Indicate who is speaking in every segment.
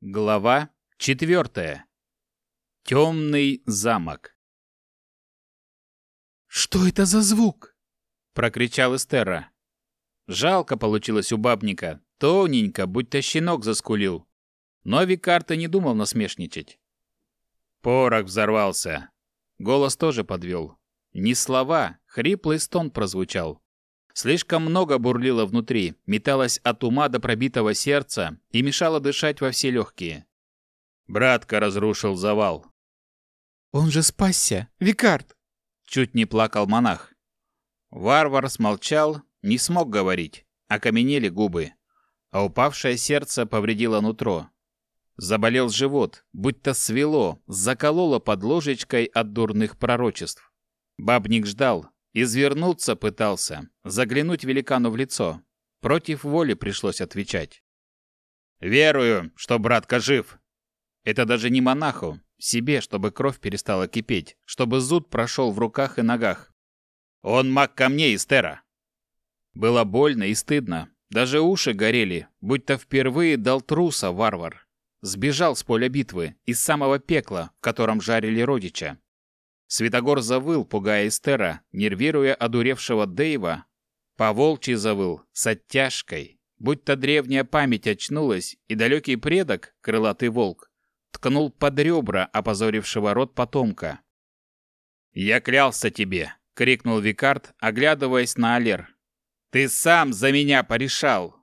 Speaker 1: Глава четвертая. Темный замок.
Speaker 2: «Что это за звук?»
Speaker 1: — прокричал Эстера. Жалко получилось у бабника, тоненько, будто щенок заскулил. Но Викарта не думал насмешничать. Порох взорвался. Голос тоже подвел. Не слова, хриплый стон прозвучал. Слишком много бурлило внутри, металось от ума до пробитого сердца и мешало дышать во все легкие. Братка разрушил завал.
Speaker 2: «Он же спасся! Викард!»
Speaker 1: Чуть не плакал монах. Варвар смолчал, не смог говорить, окаменели губы, а упавшее сердце повредило нутро. Заболел живот, будто свело, закололо под ложечкой от дурных пророчеств. Бабник ждал, Извернуться пытался, заглянуть великану в лицо. Против воли пришлось отвечать. «Верую, что братка жив!» Это даже не монаху, себе, чтобы кровь перестала кипеть, чтобы зуд прошел в руках и ногах. «Он маг камней, Эстера!» Было больно и стыдно, даже уши горели, будто впервые дал труса варвар. Сбежал с поля битвы, из самого пекла, в котором жарили родича. Святогор завыл, пугая Эстера, нервируя одуревшего Дэйва. Поволчий завыл, с оттяжкой, будто древняя память очнулась, и далекий предок, крылатый волк, ткнул под ребра опозорившего род потомка. «Я клялся тебе!» — крикнул Викард, оглядываясь на Алер. «Ты сам за меня порешал!»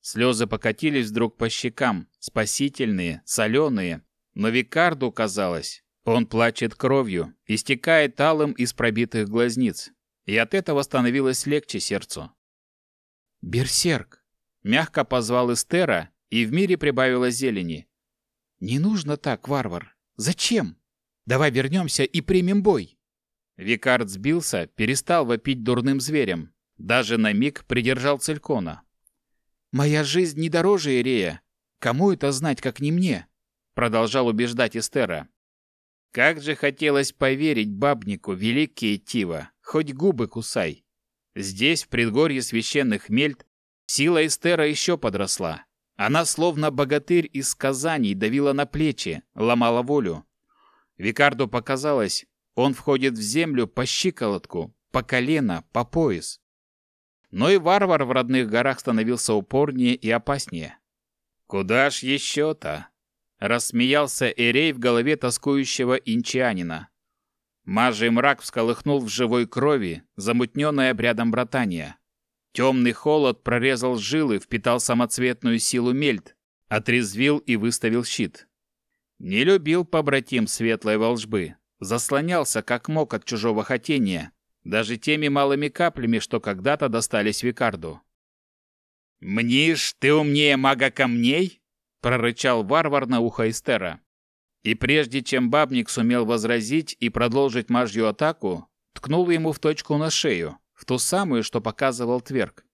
Speaker 1: Слезы покатились вдруг по щекам, спасительные, соленые, но Викарду казалось, он плачет кровью, истекает алым из пробитых глазниц, и от этого становилось легче сердцу.
Speaker 2: «Берсерк!» — мягко позвал Эстера, и в мире прибавилось зелени. «Не нужно так, варвар. Зачем? Давай вернемся и примем бой!»
Speaker 1: Викард сбился, перестал вопить дурным зверем. Даже на миг придержал Целькона.
Speaker 2: «Моя жизнь не дороже Ирея. Кому это знать, как не мне?»
Speaker 1: Продолжал убеждать Эстера. Как же хотелось поверить бабнику, великий Тива, хоть губы кусай. Здесь, в предгорье священных мельт, сила Эстера еще подросла. Она, словно богатырь из сказаний, давила на плечи, ломала волю. Викарду показалось, он входит в землю по щиколотку, по колено, по пояс. Но и варвар в родных горах становился упорнее и опаснее. Куда ж еще-то? Рассмеялся Эрей в голове тоскующего инчанина. Мажий мрак всколыхнул в живой крови, замутненной обрядом братания. Темный холод прорезал жилы, впитал самоцветную силу мельт, отрезвил и выставил щит. Не любил побратим светлой волжбы, заслонялся как мог от чужого хотения, даже теми малыми каплями, что когда-то достались Викарду. «Мнишь, ты умнее мага камней?» Прорычал варвар на ухо Эстера. И прежде чем бабник сумел возразить и продолжить мажью атаку, ткнул ему в точку на шею, в ту самую, что показывал Тверк.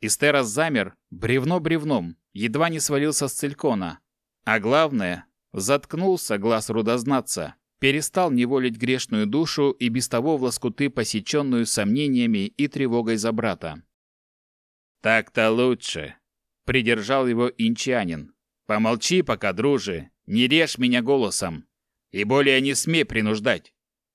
Speaker 1: Истера замер, бревно бревном, едва не свалился с целькона. А главное, заткнулся глаз рудознаться, перестал неволить грешную душу и без того в лоскуты посеченную сомнениями и тревогой за брата. «Так-то лучше», — придержал его инчанин. Помолчи пока, дружи, не режь меня голосом. И более не смей принуждать.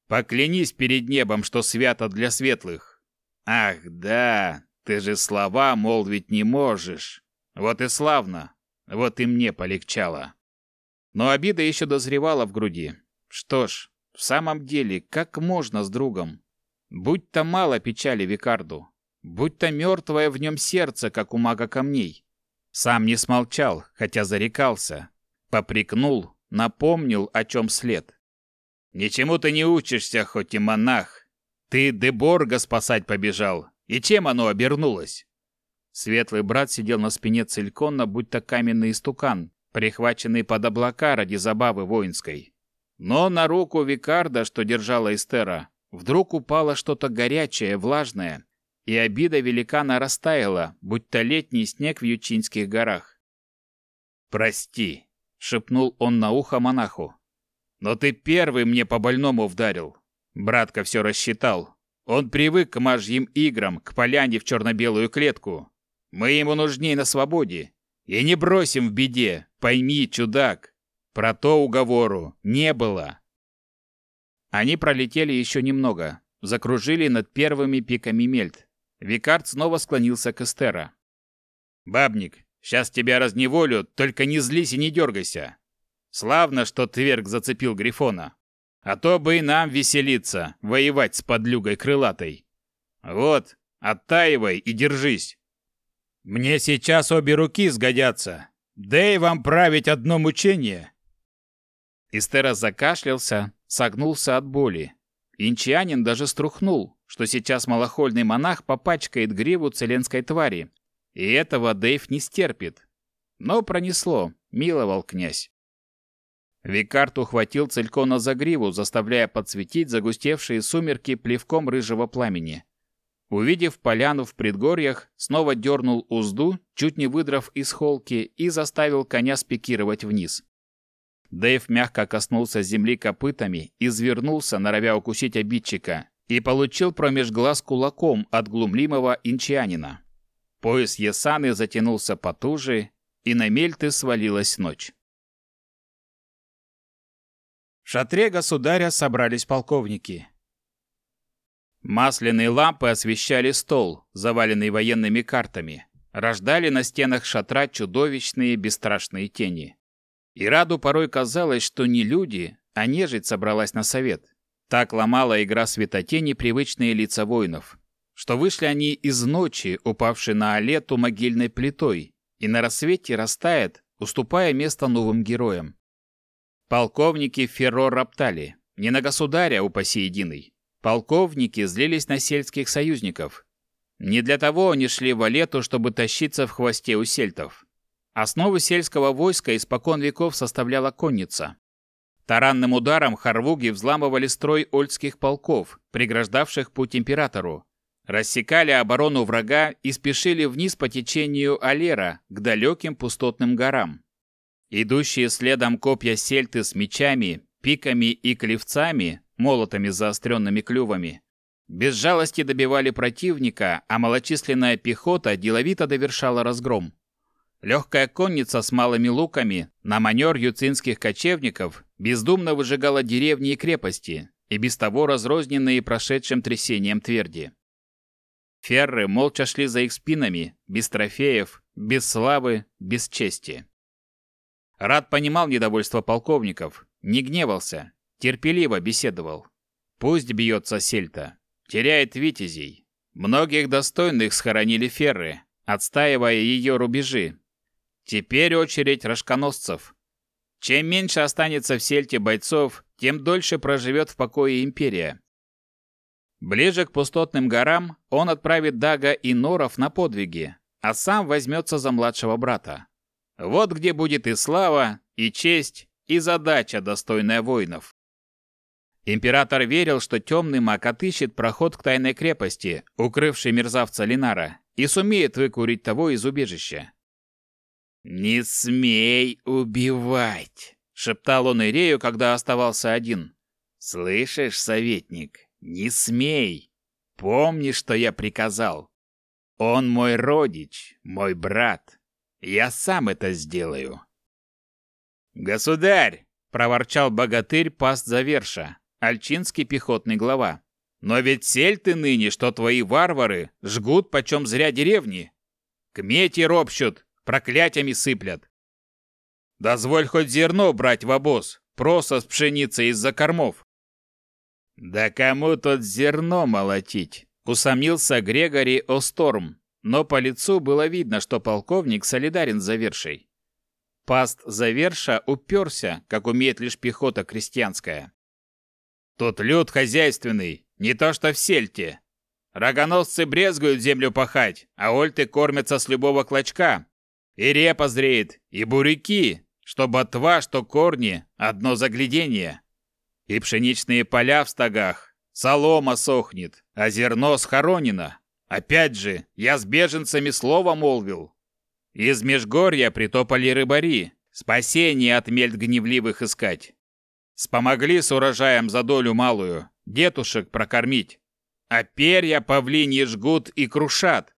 Speaker 1: Поклянись перед небом, что свято для светлых. Ах, да, ты же слова молвить не можешь. Вот и славно. Вот и мне полегчало. Но обида еще дозревала в груди. Что ж, в самом деле, как можно с другом? Будь-то мало печали Викарду. Будь-то мертвое в нем сердце, как у мага камней. Сам не смолчал, хотя зарекался. Попрекнул, напомнил, о чем след. «Ничему ты не учишься, хоть и монах. Ты Деборга спасать побежал. И чем оно обернулось?» Светлый брат сидел на спине Целькона, будто каменный истукан, прихваченный под облака ради забавы воинской. Но на руку Викарда, что держала Эстера, вдруг упало что-то горячее, влажное, и обида великана растаяла, будто летний снег в Ючинских горах. «Прости», — шепнул он на ухо монаху. «Но ты первый мне по больному вдарил. Братка все рассчитал. Он привык к мажьим играм, к поляне в черно-белую клетку. Мы ему нужней на свободе. И не бросим в беде, пойми, чудак. Про то уговору не было.
Speaker 2: Они пролетели еще немного, закружили над первыми пиками мельт. Викард снова склонился к Эстера.
Speaker 1: «Бабник, сейчас тебя разневолю, только не злись и не дергайся. Славно, что Тверк зацепил Грифона. А то бы и нам веселиться, воевать с подлюгой крылатой. Вот, оттаивай и держись. Мне сейчас обе руки сгодятся. Да и вам править одно мучение.
Speaker 2: Истера закашлялся, согнулся от боли. Инчанин даже струхнул, что сейчас малохольный монах попачкает гриву целенской твари. И этого Дэйв не стерпит. Но пронесло, миловал князь. Викард ухватил Целькона за гриву, заставляя подсветить загустевшие сумерки плевком рыжего пламени. Увидев поляну в предгорьях, снова дернул узду, чуть не выдрав из холки, и заставил коня спикировать вниз. Дэйв мягко коснулся земли копытами, извернулся, норовя укусить обидчика, и получил промеж глаз кулаком от глумливого инчанина. Пояс Есаны затянулся потуже, и на мельты свалилась ночь. В шатре государя собрались полковники. Масляные лампы освещали стол, заваленный военными картами, рождали на стенах шатра чудовищные бесстрашные тени. И Раду порой казалось, что не люди, а нежить собралась на совет. Так ломала игра светотени привычные лица воинов, что вышли они из ночи, упавшей на Алету могильной плитой, и на рассвете растает, уступая место новым героям. Полковники Ферро роптали, не на государя, упаси единый, Полковники злились на сельских союзников. Не для того они шли в Алету, чтобы тащиться в хвосте у сельтов. Основу сельского войска испокон веков составляла конница. Таранным ударом харвуги взламывали строй ольдских полков, преграждавших путь императору, рассекали оборону врага и спешили вниз по течению Алера к далеким пустотным горам. Идущие следом копья сельты с мечами, пиками и клевцами молотами с заостренными клювами. Без жалости добивали противника, а малочисленная пехота деловито довершала разгром. Легкая конница с малыми луками на манер юцинских кочевников бездумно выжигала деревни и крепости, и без того разрозненные прошедшим трясением тверди. Ферры молча шли за их спинами, без трофеев, без славы, без чести. Рад понимал недовольство полковников, не гневался, терпеливо беседовал. Пусть бьется сельта, теряет витязей. Многих достойных схоронили ферры, отстаивая ее рубежи. Теперь очередь рожконосцев. Чем меньше останется в сельте бойцов, тем дольше проживет в покое империя. Ближе к пустотным горам он отправит Дага и Норов на подвиги, а сам возьмется за младшего брата. Вот где будет и слава, и честь, и задача, достойная воинов. Император верил, что темный маг отыщет проход к тайной крепости, укрывшей мерзавца Линара, и сумеет выкурить того из убежища. «Не смей убивать!» — шептал он Ирею, когда оставался один. «Слышишь, советник, не смей! Помни, что я приказал. Он мой родич, мой брат. Я сам это сделаю». «Государь!» — проворчал богатырь паст Заверша, альчинский пехотный глава. Но ведь сель ты ныне, что твои варвары жгут почем зря деревни. К мете ропщут, проклятиями сыплят. Дозволь хоть зерно брать в обоз, просто с пшеницей из-за кормов. Да кому тут зерно молотить? Усомнился Грегори Осторм, но по лицу было видно, что полковник солидарен с Завершей. Паст Заверша уперся, как умеет лишь пехота крестьянская. Тут люд хозяйственный, не то что в сельте. Рогоносцы брезгуют землю пахать, а ольты кормятся с любого клочка. И репа зреет, и буряки, что ботва, что корни, одно заглядение. И пшеничные поля в стогах, солома сохнет, а зерно схоронено. Опять же, я с беженцами слово молвил. Из межгорья притопали рыбари, спасение от мельт гневливых искать. Спомогли с урожаем за долю малую, детушек прокормить. А перья павлиньи жгут и крушат.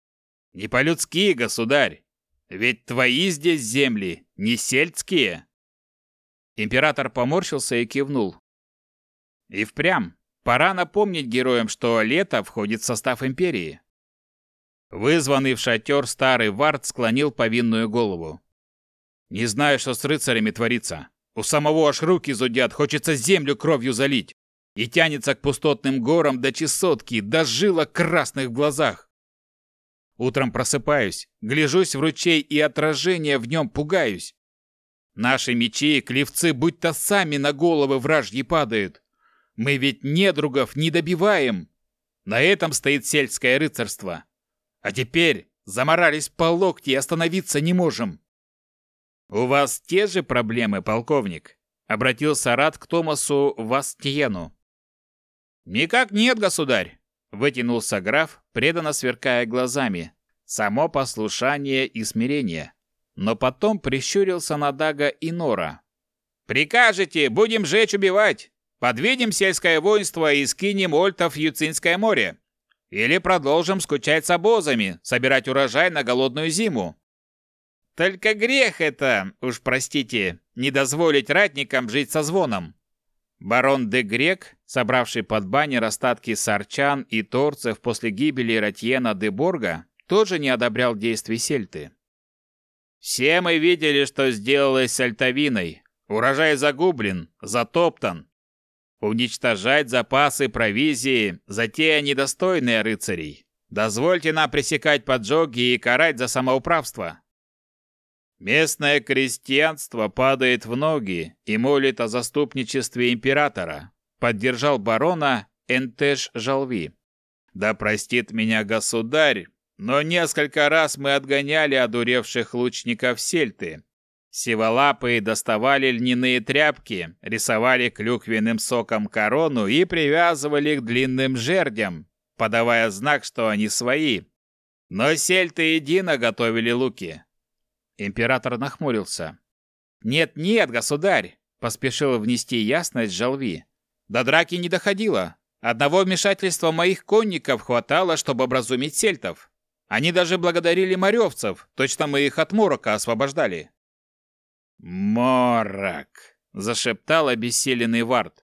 Speaker 2: Не по-людски, государь.
Speaker 1: Ведь твои здесь земли, не сельские. Император поморщился и кивнул. И впрямь, пора напомнить героям, что лето входит в состав империи. Вызванный в шатер старый вард склонил повинную голову. «Не знаю, что с рыцарями творится. У самого аж руки зудят, хочется землю кровью залить. И тянется к пустотным горам до чесотки, до жилок красных в глазах. Утром просыпаюсь, гляжусь в ручей и отражение в нем пугаюсь. Наши мечи и клевцы будто сами на головы вражьи падают. Мы ведь недругов не добиваем. На этом стоит сельское рыцарство. А теперь заморались по локти и остановиться не можем. У вас те же проблемы, полковник? Обратился Рад к Томасу Вастиену. Никак нет, государь. Вытянулся граф, преданно сверкая глазами. Само послушание и смирение. Но потом прищурился на Дага и Нора. «Прикажете, будем жечь убивать! Подведем сельское воинство и скинем ольтов в Юцинское море!» Или продолжим скучать с обозами, собирать урожай на голодную зиму. Только грех это, уж простите, не дозволить ратникам жить со звоном. Барон де Грек, собравший под баннер остатки сарчан и торцев после гибели Ратьена де Борга, тоже не одобрял действий сельты. Все мы видели, что сделалось с Альтавиной. Урожай загублен, затоптан, Уничтожать запасы провизии – затея недостойная рыцарей. Дозвольте нам пресекать поджоги и карать за самоуправство. Местное крестьянство падает в ноги и молит о заступничестве императора, поддержал барона Энтеш Жалви. Да простит меня государь, но несколько раз мы отгоняли одуревших лучников сельты, Сиволапые доставали льняные тряпки, рисовали клюквенным соком корону и привязывали их длинным жердям, подавая знак, что они свои. Но сельты едино готовили луки. Император нахмурился. «Нет-нет, государь!» — поспешил внести ясность Жалви. «До драки не доходило. Одного вмешательства моих конников хватало, чтобы образумить сельтов. Они даже благодарили моревцев, точно мы их от морока освобождали. «Морок!» — зашептал обессиленный Вард.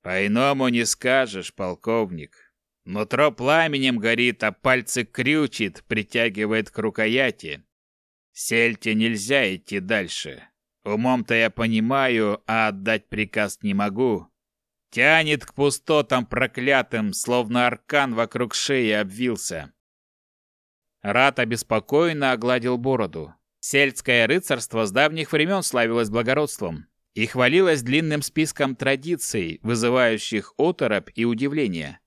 Speaker 1: «По-иному не скажешь, полковник. Нутро пламенем горит, а пальцы крючит, притягивает к рукояти. Сельте нельзя идти дальше. Умом-то я понимаю, а отдать приказ не могу. Тянет к пустотам проклятым, словно аркан вокруг шеи обвился». Рат обеспокоенно огладил бороду. Сельское рыцарство с давних времен славилось благородством и хвалилось длинным списком традиций, вызывающих оторопь и удивление.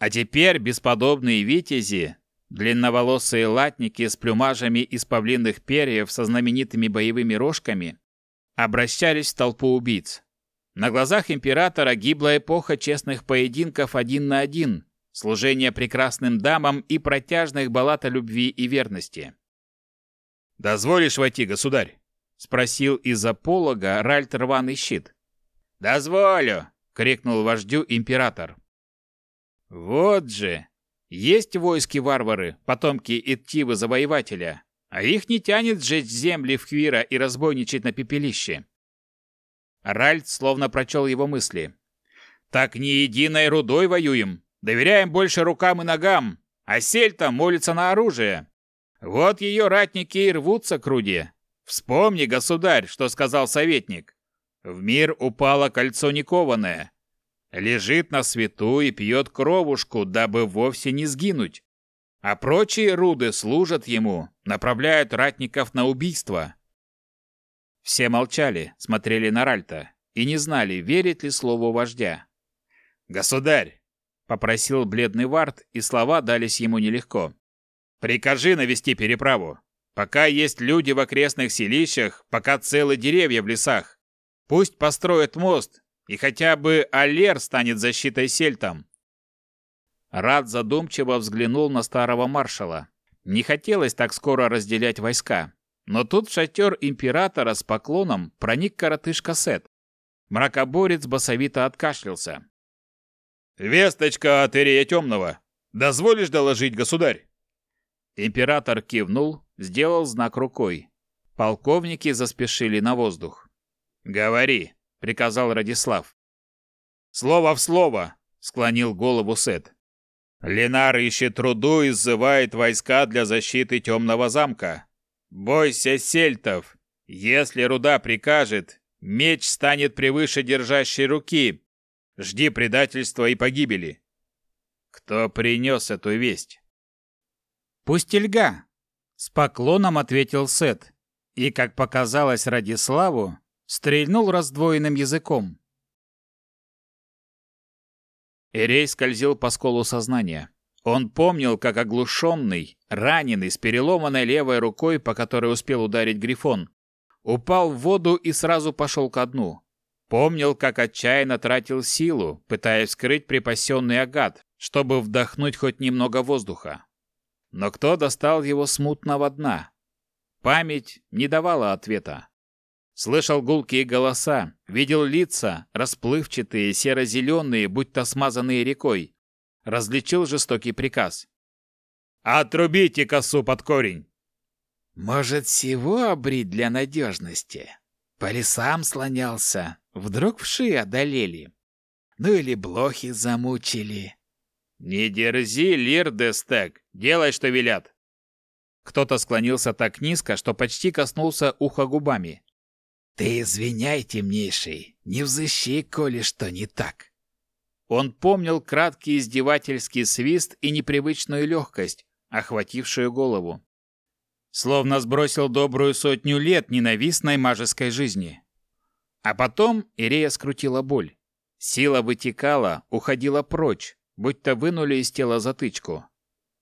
Speaker 1: А теперь бесподобные витязи, длинноволосые латники с плюмажами из павлинных перьев со знаменитыми боевыми рожками, обращались в толпу убийц. На глазах императора гибла эпоха честных поединков один на один, служения прекрасным дамам и протяжных баллад о любви и верности. «Дозволишь войти, государь?» — спросил из-за полога Ральт рваный щит. «Дозволю!» — крикнул вождю император. «Вот же! Есть войски варвары, потомки Иттивы завоевателя, а их не тянет сжечь земли в Хвира и разбойничать на пепелище». Ральт словно прочел его мысли. «Так не единой рудой воюем, доверяем больше рукам и ногам, а сельта молится на оружие. Вот ее ратники и рвутся к руде. Вспомни, государь, что сказал советник. В мир упало кольцо никованное. Лежит на свету и пьет кровушку, дабы вовсе не сгинуть. А прочие руды служат ему, направляют ратников на убийство. Все молчали, смотрели на Ральта и не знали, верит ли слову вождя. «Государь!» — попросил бледный Вард, и слова дались ему нелегко. Прикажи навести переправу. Пока есть люди в окрестных селищах, пока целые деревья в лесах. Пусть построят мост, и хотя бы Алер станет защитой сельтам. Рад задумчиво взглянул на старого маршала. Не хотелось так скоро разделять войска. Но тут в шатер императора с поклоном проник коротышка Сет. Мракоборец басовито откашлялся. «Весточка от Ирия Темного. Дозволишь доложить, государь?»
Speaker 2: Император кивнул, сделал знак рукой. Полковники заспешили на воздух. «Говори», — приказал Радислав. «Слово в слово», — склонил голову Сет. «Ленар ищет труду и сзывает войска для защиты темного замка. Бойся сельтов. Если руда прикажет, меч станет превыше держащей руки. Жди предательства и погибели». «Кто принес эту весть?»
Speaker 1: «Пустельга», — с поклоном ответил Сет. И, как показалось Радиславу, стрельнул раздвоенным языком. Эрей скользил по сколу сознания. Он помнил, как оглушенный, раненый, с переломанной левой рукой, по которой успел ударить Грифон, упал в воду и сразу пошел ко дну. Помнил, как отчаянно тратил силу, пытаясь скрыть припасенный агат, чтобы вдохнуть хоть немного воздуха. Но кто достал его смутного дна? Память не давала ответа. Слышал гулкие голоса, видел лица, расплывчатые, серо-зеленые, будто смазанные рекой. Различил жестокий приказ. «Отрубите косу под корень!»
Speaker 3: «Может, всего обрить для надежности?» По лесам слонялся, вдруг вши одолели. Ну или блохи замучили.
Speaker 2: «Не дерзи, Лир Дестек, делай, что велят!» Кто-то склонился так низко, что почти коснулся уха губами.
Speaker 3: «Ты извиняй, темнейший, не взыщи, коли что не так».
Speaker 2: Он помнил краткий издевательский свист и непривычную легкость, охватившую голову. Словно сбросил добрую сотню лет ненавистной мажеской жизни. А потом Ирея скрутила боль. Сила вытекала, уходила прочь, будто вынули из тела затычку.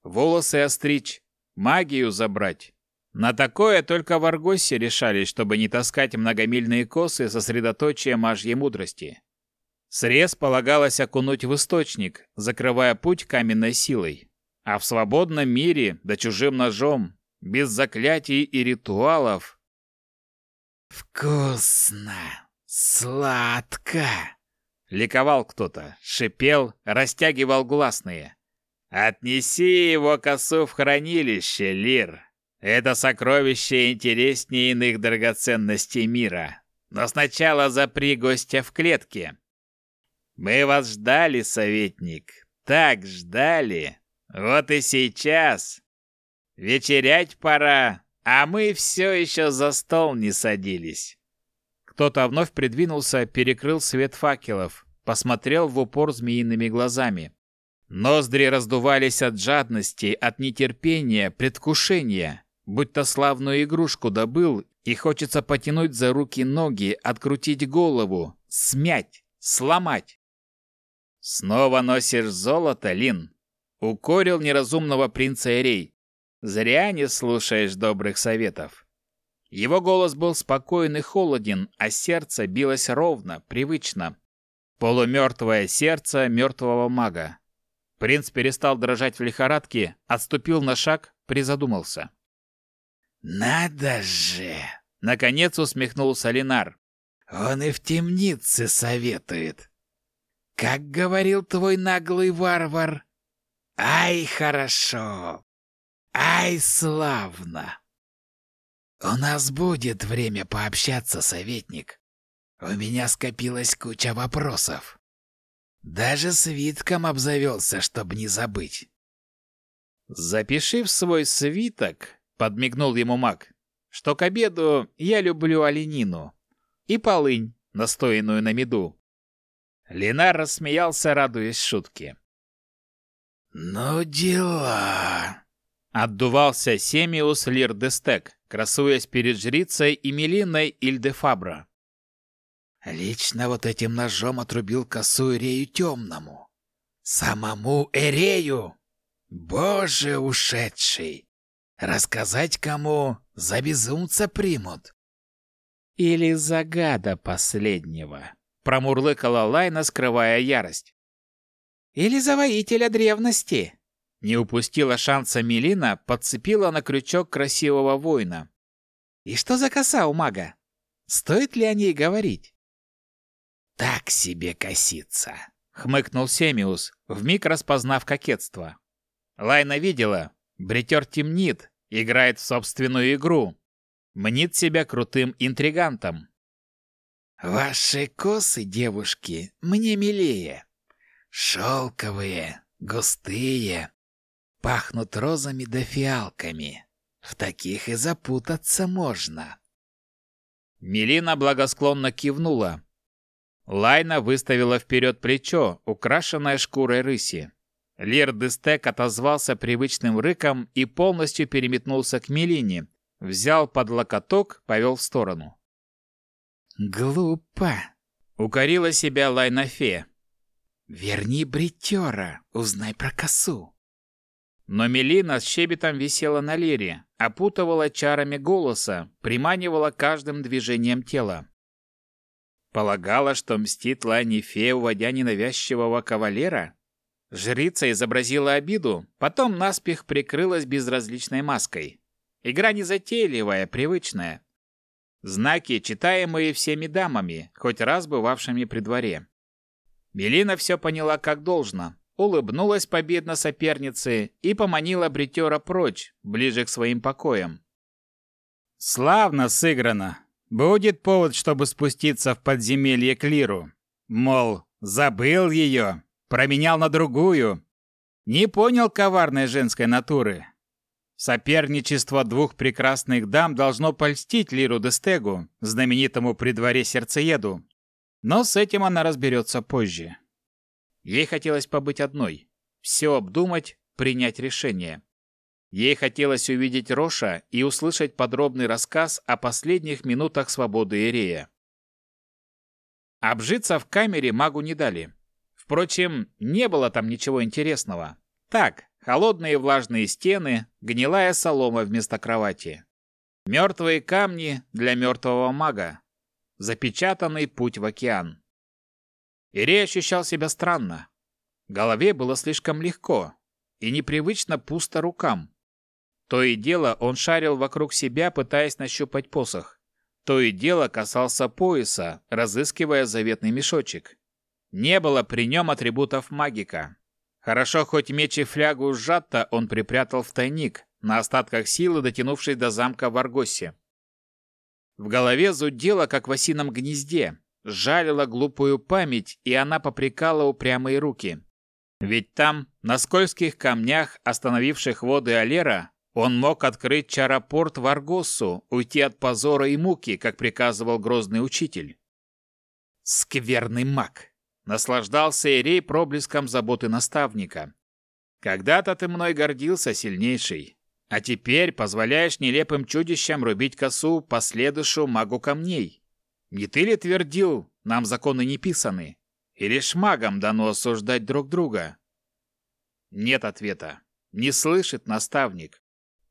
Speaker 2: Волосы остричь, магию забрать. На такое только в Аргосе решались, чтобы не таскать многомильные косы сосредоточия мажьей мудрости. Срез полагалось окунуть в источник, закрывая путь каменной силой. А в свободном мире, да чужим ножом, без заклятий и ритуалов...
Speaker 3: «Вкусно! Сладко!»
Speaker 2: Ликовал кто-то, шипел, растягивал гласные. «Отнеси его косу в хранилище, Лир!» Это сокровище интереснее иных драгоценностей мира. Но сначала запри гостя в клетке. Мы вас ждали, советник. Так ждали. Вот и сейчас. Вечерять пора, а мы все еще за стол не садились. Кто-то вновь придвинулся, перекрыл свет факелов, посмотрел в упор змеиными глазами. Ноздри раздувались от жадности, от нетерпения, предвкушения будто славную игрушку добыл, и хочется потянуть за руки-ноги, открутить голову, смять, сломать. «Снова носишь золото, Лин?» — укорил неразумного принца Эрей. «Зря не слушаешь добрых советов». Его голос был спокоен и холоден, а сердце билось ровно, привычно. Полумертвое сердце мертвого мага. Принц перестал дрожать в лихорадке, отступил на шаг, призадумался.
Speaker 3: «Надо же!»
Speaker 2: — наконец усмехнулся Линар.
Speaker 3: «Он и в темнице советует. Как говорил твой наглый варвар, ай, хорошо! Ай, славно! У нас будет время пообщаться, советник. У меня скопилась куча вопросов. Даже свитком обзавелся, чтобы не забыть».
Speaker 2: «Запиши в свой свиток», Подмигнул ему маг, что к обеду я люблю оленину и полынь, настоянную на меду. Ленар рассмеялся, радуясь шутке.
Speaker 3: «Ну дела!»
Speaker 2: Отдувался Семиус Лирдестек, красуясь перед жрицей и Мелиной Ильдефабра.
Speaker 3: «Лично вот этим ножом отрубил косу Эрею Темному. Самому Эрею! Боже ушедший! Рассказать кому за безумца примут.
Speaker 1: Или за гада последнего, промурлыкала Лайна, скрывая ярость. Или за воителя древности. Не упустила шанса Мелина, подцепила на крючок красивого воина. И что за коса у мага? Стоит ли о ней говорить?
Speaker 3: Так себе косица,
Speaker 2: хмыкнул Семиус, вмиг распознав кокетство. Лайна видела, Бритер темнит, играет в собственную игру, мнит себя крутым интригантом.
Speaker 3: «Ваши косы, девушки, мне милее. Шелковые, густые, пахнут розами да фиалками. В таких и запутаться можно».
Speaker 2: Мелина благосклонно кивнула. Лайна выставила вперед плечо, украшенное шкурой рыси. Лир Дестек отозвался привычным рыком и полностью переметнулся к Мелине, взял под локоток, повел в сторону.
Speaker 3: «Глупо!»
Speaker 2: — укорила себя Лайнафе.
Speaker 3: «Верни бритера, узнай про косу».
Speaker 2: Но Мелина с щебетом висела на лире, опутывала чарами голоса, приманивала каждым движением тела. Полагала, что мстит Лайнифе, уводя ненавязчивого кавалера? Жрица изобразила обиду, потом наспех прикрылась безразличной маской. Игра незатейливая, привычная. Знаки, читаемые всеми дамами, хоть раз бывавшими при дворе. Мелина все поняла как должно, улыбнулась победно сопернице и поманила бритера прочь, ближе к своим покоям. «Славно сыграно. Будет повод, чтобы спуститься в подземелье к Лиру. Мол, забыл ее, Променял на другую. Не понял коварной женской натуры. Соперничество двух прекрасных дам должно польстить Лиру Дестегу, знаменитому при дворе сердцееду. Но с этим она разберется позже. Ей хотелось побыть одной, все обдумать, принять решение. Ей хотелось увидеть Роша и услышать подробный рассказ о последних минутах свободы Ирея. Обжиться в камере магу не дали. Впрочем, не было там ничего интересного. Так, холодные влажные стены, гнилая солома вместо кровати. Мертвые камни для мертвого мага. Запечатанный путь в океан. Ирей ощущал себя странно. Голове было слишком легко и непривычно пусто рукам. То и дело он шарил вокруг себя, пытаясь нащупать посох. То и дело касался пояса, разыскивая заветный мешочек. Не было при нем атрибутов магика. Хорошо, хоть меч и флягу сжато он припрятал в тайник, на остатках силы дотянувшись до замка в Аргосе. В голове зудело, как в осином гнезде, жалила глупую память, и она попрекала упрямые руки. Ведь там, на скользких камнях, остановивших воды Алера, он мог открыть чарапорт в Аргосу, уйти от позора и муки, как приказывал грозный учитель. Скверный маг! Наслаждался Ирей проблеском заботы наставника. Когда-то ты мной гордился, сильнейший, а теперь позволяешь нелепым чудищам рубить косу по магу камней. Не ты ли твердил, нам законы не писаны, и лишь магам дано осуждать друг друга? Нет ответа. Не слышит наставник.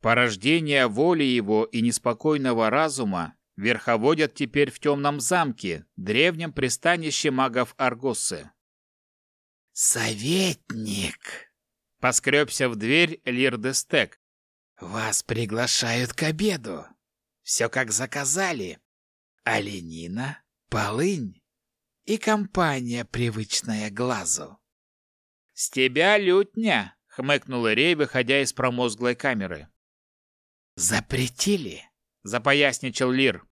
Speaker 2: Порождение воли его и неспокойного разума верховодят теперь в темном замке, древнем пристанище магов Аргосы.
Speaker 3: «Советник!»
Speaker 2: — поскребся в дверь Лирдестек.
Speaker 3: «Вас приглашают к обеду. Все как заказали. Оленина, полынь и компания, привычная глазу».
Speaker 2: «С тебя лютня!» — хмыкнул Ирей, выходя из промозглой камеры.
Speaker 3: «Запретили?»
Speaker 2: — запоясничал Лир.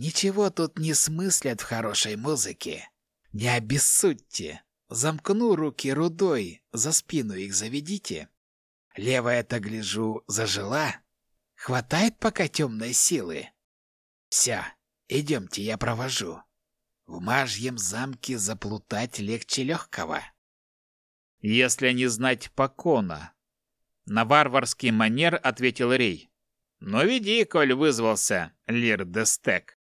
Speaker 3: Ничего тут не смыслят в хорошей музыке. Не обессудьте. Замкну руки рудой, за спину их заведите. Левая-то, гляжу, зажила. Хватает пока темной силы. Все, идемте, я провожу. В мажьем замке заплутать легче легкого.
Speaker 2: Если не знать покона. На варварский манер ответил Рей. Но веди, коль вызвался, Лир Дестек.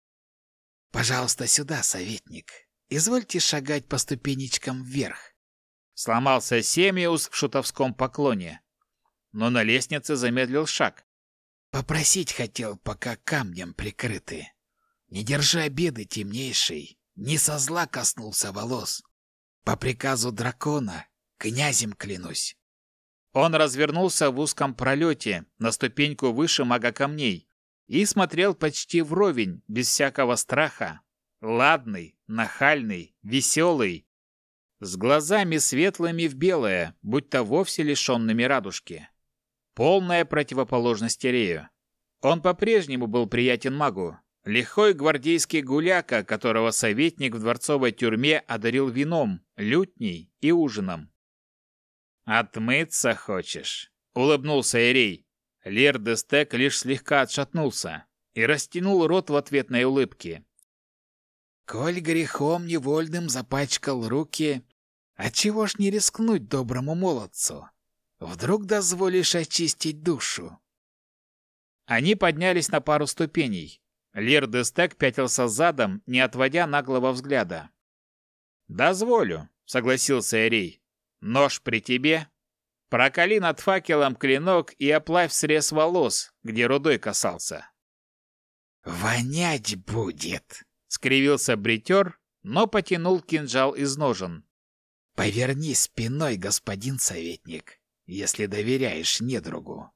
Speaker 3: «Пожалуйста, сюда, советник. Извольте шагать по ступенечкам вверх».
Speaker 2: Сломался Семиус в шутовском поклоне, но на лестнице замедлил шаг.
Speaker 3: «Попросить хотел, пока камнем прикрыты. Не держи обеды, темнейший, не со зла коснулся волос. По приказу дракона, князем клянусь».
Speaker 2: Он развернулся в узком пролете, на ступеньку выше мага камней, и смотрел почти вровень, без всякого страха. Ладный, нахальный, веселый, с глазами светлыми в белое, будто вовсе лишенными радужки. Полная противоположность Терею. Он по-прежнему был приятен магу. Лихой гвардейский гуляка, которого советник в дворцовой тюрьме одарил вином, лютней и ужином. «Отмыться хочешь?» — улыбнулся Эрей. Лер Дестек лишь слегка отшатнулся и растянул рот в ответной улыбке.
Speaker 3: «Коль грехом невольным запачкал руки, отчего ж не рискнуть доброму молодцу? Вдруг дозволишь очистить душу?»
Speaker 2: Они поднялись на пару ступеней. Лер Дестек пятился задом, не отводя наглого взгляда. «Дозволю», — согласился Эрей. «Нож при тебе? Проколи над факелом клинок и оплавь срез волос, где рудой касался».
Speaker 3: «Вонять будет!»
Speaker 2: — скривился бритер, но потянул кинжал из ножен.
Speaker 3: «Поверни спиной, господин советник, если доверяешь недругу».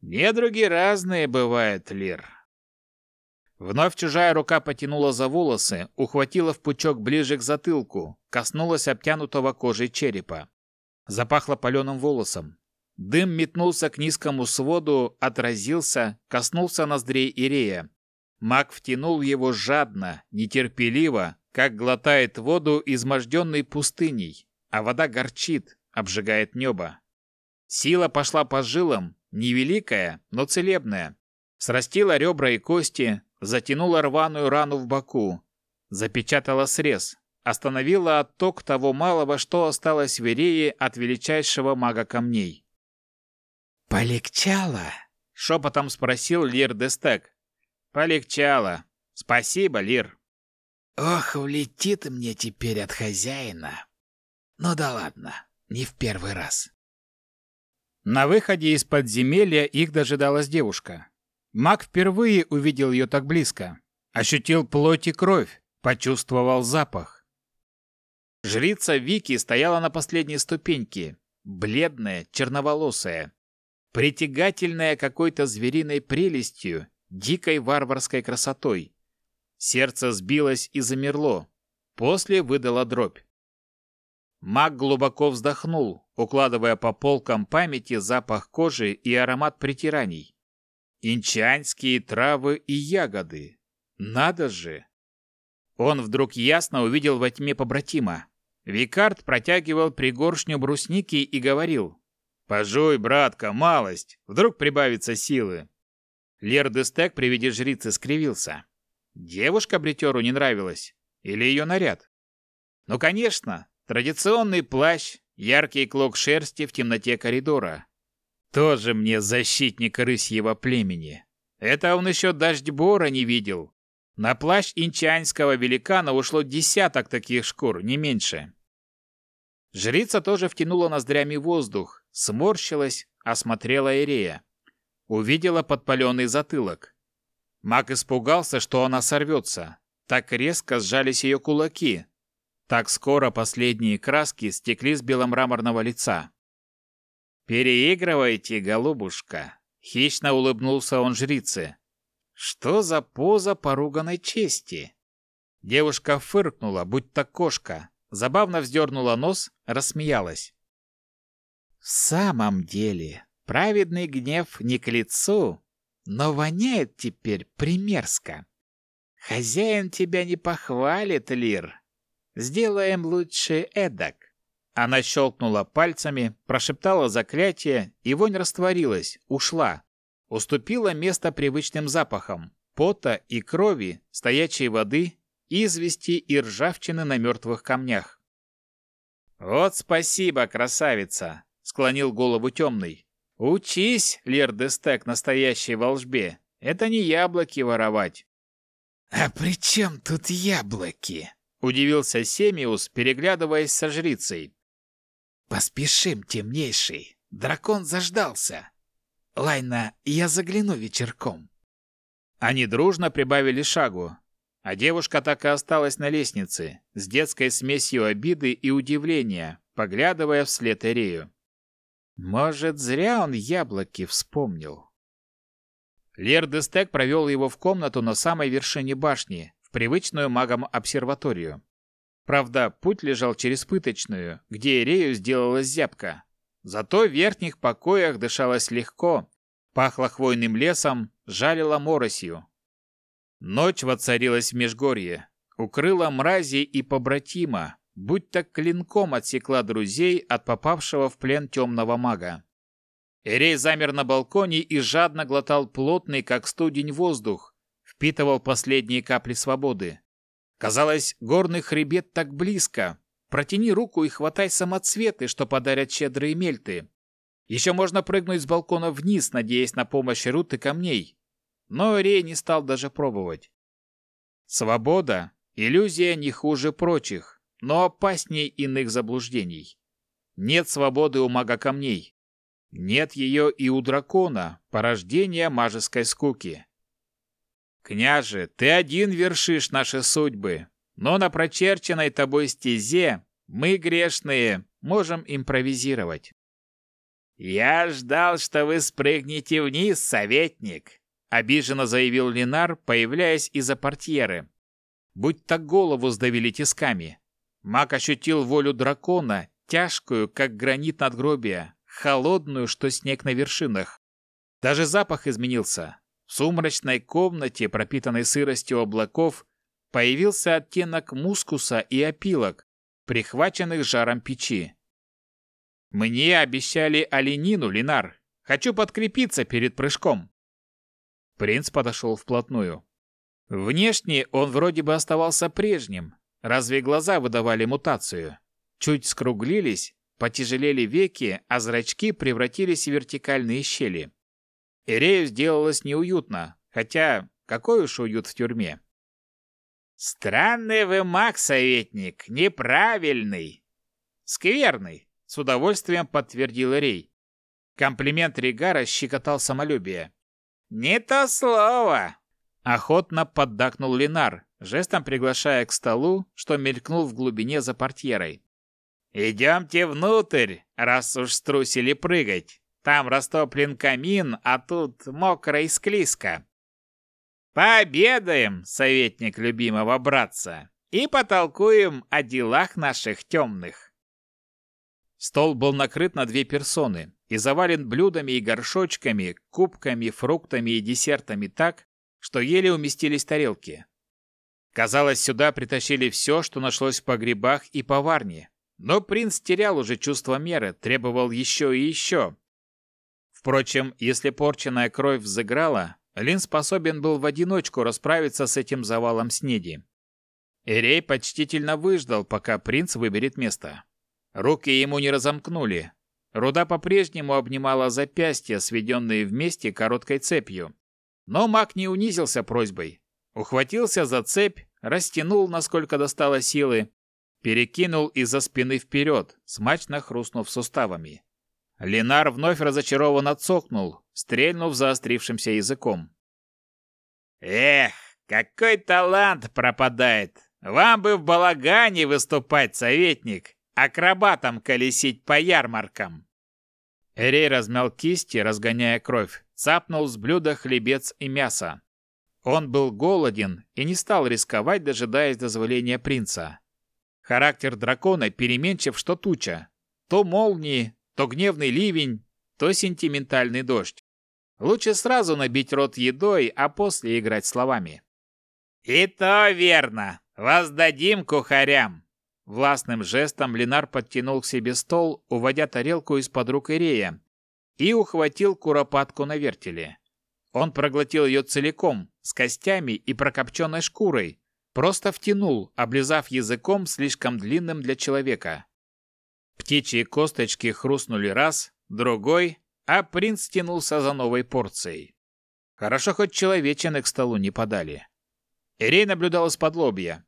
Speaker 2: «Недруги разные бывают, Лир». Вновь чужая рука потянула за волосы, ухватила в пучок ближе к затылку, коснулась обтянутого кожей черепа. Запахло паленым волосом. Дым метнулся к низкому своду, отразился, коснулся ноздрей Ирея. Маг втянул его жадно, нетерпеливо, как глотает воду изможденной пустыней, а вода горчит, обжигает небо. Сила пошла по жилам, невеликая, но целебная. Срастила ребра и кости, затянула рваную рану в боку, запечатала срез, остановила отток того малого, что осталось в Верее от величайшего мага камней.
Speaker 3: «Полегчало?»
Speaker 2: — шепотом спросил Лир Дестек. «Полегчало. Спасибо, Лир».
Speaker 3: «Ох, улетит мне теперь от хозяина. Ну да ладно, не в первый раз».
Speaker 2: На выходе из подземелья их дожидалась девушка. Маг впервые увидел ее так близко. Ощутил плоть и кровь, почувствовал запах. Жрица Вики стояла на последней ступеньке, бледная, черноволосая притягательная какой-то звериной прелестью, дикой варварской красотой. Сердце сбилось и замерло, после выдало дробь. Маг глубоко вздохнул, укладывая по полкам памяти запах кожи и аромат притираний. Инчанские травы и ягоды. Надо же! Он вдруг ясно увидел во тьме побратима. Викард протягивал пригоршню брусники и говорил «Пожуй, братка, малость, вдруг прибавится силы». Лер Дестек при виде жрицы скривился. Девушка бритеру не нравилась? Или ее наряд? Ну, конечно, традиционный плащ, яркий клок шерсти в темноте коридора. Тоже мне защитник рысьего племени. Это он еще дождь-бора не видел. На плащ инчанского великана ушло десяток таких шкур, не меньше. Жрица тоже втянула ноздрями воздух, сморщилась, осмотрела Ирея. Увидела подпаленный затылок. Маг испугался, что она сорвется. Так резко сжались ее кулаки. Так скоро последние краски стекли с беломраморного лица. «Переигрывайте, голубушка!» Хищно улыбнулся он жрице. «Что за поза поруганной чести?» Девушка фыркнула, будто кошка, забавно вздернула нос, рассмеялась. В самом деле, праведный гнев не к лицу, но воняет теперь примерзко. Хозяин тебя не похвалит, Лир. Сделаем лучше эдак. Она щелкнула пальцами, прошептала заклятие, и вонь растворилась, ушла. Уступила место привычным запахам пота и крови, стоячей воды, извести и ржавчины на мертвых камнях. «Вот спасибо, красавица!» склонил голову темный. Учись, Лер Дестек, настоящей волжбе. Это не яблоки воровать.
Speaker 3: А при чем тут яблоки?
Speaker 2: Удивился Семиус, переглядываясь со жрицей.
Speaker 3: Поспешим, темнейший. Дракон заждался. Лайна, я загляну вечерком.
Speaker 2: Они дружно прибавили шагу, а девушка так и осталась на лестнице, с детской смесью обиды и удивления, поглядывая вслед Эрею. Может, зря он яблоки вспомнил. Лер Дестек провел его в комнату на самой вершине башни, в привычную магам обсерваторию. Правда, путь лежал через пыточную, где Ирею сделалась зябка. Зато в верхних покоях дышалось легко, пахло хвойным лесом, жалило моросью. Ночь воцарилась в Межгорье, укрыла мрази и побратима, будь так клинком отсекла друзей от попавшего в плен темного мага. Эрей замер на балконе и жадно глотал плотный, как студень, воздух, впитывал последние капли свободы. Казалось, горный хребет так близко. Протяни руку и хватай самоцветы, что подарят щедрые мельты. Еще можно прыгнуть с балкона вниз, надеясь на помощь руты камней. Но Эрей не стал даже пробовать. Свобода – иллюзия не хуже прочих, но опасней иных заблуждений. Нет свободы у мага камней. Нет ее и у дракона, порождения мажеской скуки. Княже, ты один вершишь наши судьбы, но на прочерченной тобой стезе мы, грешные, можем импровизировать. «Я ждал, что вы спрыгнете вниз, советник», — обиженно заявил Ленар, появляясь из-за портьеры. Будь так голову сдавили тисками. Маг ощутил волю дракона, тяжкую, как гранит надгробия, холодную, что снег на вершинах. Даже запах изменился. В сумрачной комнате, пропитанной сыростью облаков, появился оттенок мускуса и опилок, прихваченных жаром печи. «Мне обещали оленину, Линар. Хочу подкрепиться перед прыжком». Принц подошел вплотную. Внешне он вроде бы оставался прежним, разве глаза выдавали мутацию. Чуть скруглились, Потяжелели веки, а зрачки превратились в вертикальные щели. Ирею сделалось неуютно, хотя какой уж уют в тюрьме. «Странный вы маг, советник, неправильный!» «Скверный!» — с удовольствием подтвердил Ирей. Комплимент Ригара щекотал самолюбие. «Не то слово!» Охотно поддакнул Линар, жестом приглашая к столу, что мелькнул в глубине за портьерой. «Идемте внутрь, раз уж струсили прыгать. Там растоплен камин, а тут мокро и склизко. Пообедаем, советник любимого братца, и потолкуем о делах наших темных». Стол был накрыт на две персоны и завален блюдами и горшочками, кубками, фруктами и десертами так, что еле уместились тарелки. Казалось, сюда притащили все, что нашлось в погребах и поварне. Но принц терял уже чувство меры, требовал еще и еще. Впрочем, если порченная кровь взыграла, Лин способен был в одиночку расправиться с этим завалом снеди. Эрей почтительно выждал, пока принц выберет место. Руки ему не разомкнули. Руда по-прежнему обнимала запястья, сведенные вместе короткой цепью. Но маг не унизился просьбой. Ухватился за цепь, растянул, насколько достало силы, перекинул из-за спины вперед, смачно хрустнув суставами. Ленар вновь разочарованно цокнул, стрельнув заострившимся языком. «Эх, какой талант пропадает! Вам бы в балагане выступать, советник, акробатом колесить по ярмаркам!» Эрей размял кисти, разгоняя кровь, цапнул с блюда хлебец и мясо. Он был голоден и не стал рисковать, дожидаясь дозволения принца. Характер дракона переменчив, что туча. То молнии, то гневный ливень, то сентиментальный дождь. Лучше сразу набить рот едой, а после играть словами. «И то верно! Воздадим кухарям!» Властным жестом Ленар подтянул к себе стол, уводя тарелку из-под рук Ирея, и ухватил куропатку на вертеле. Он проглотил ее целиком, с костями и прокопченной шкурой, Просто втянул, облизав языком слишком длинным для человека. Птичьи косточки хрустнули раз, другой, а принц тянулся за новой порцией. Хорошо хоть человечины к столу не подали. Эрей наблюдал из-под лобья.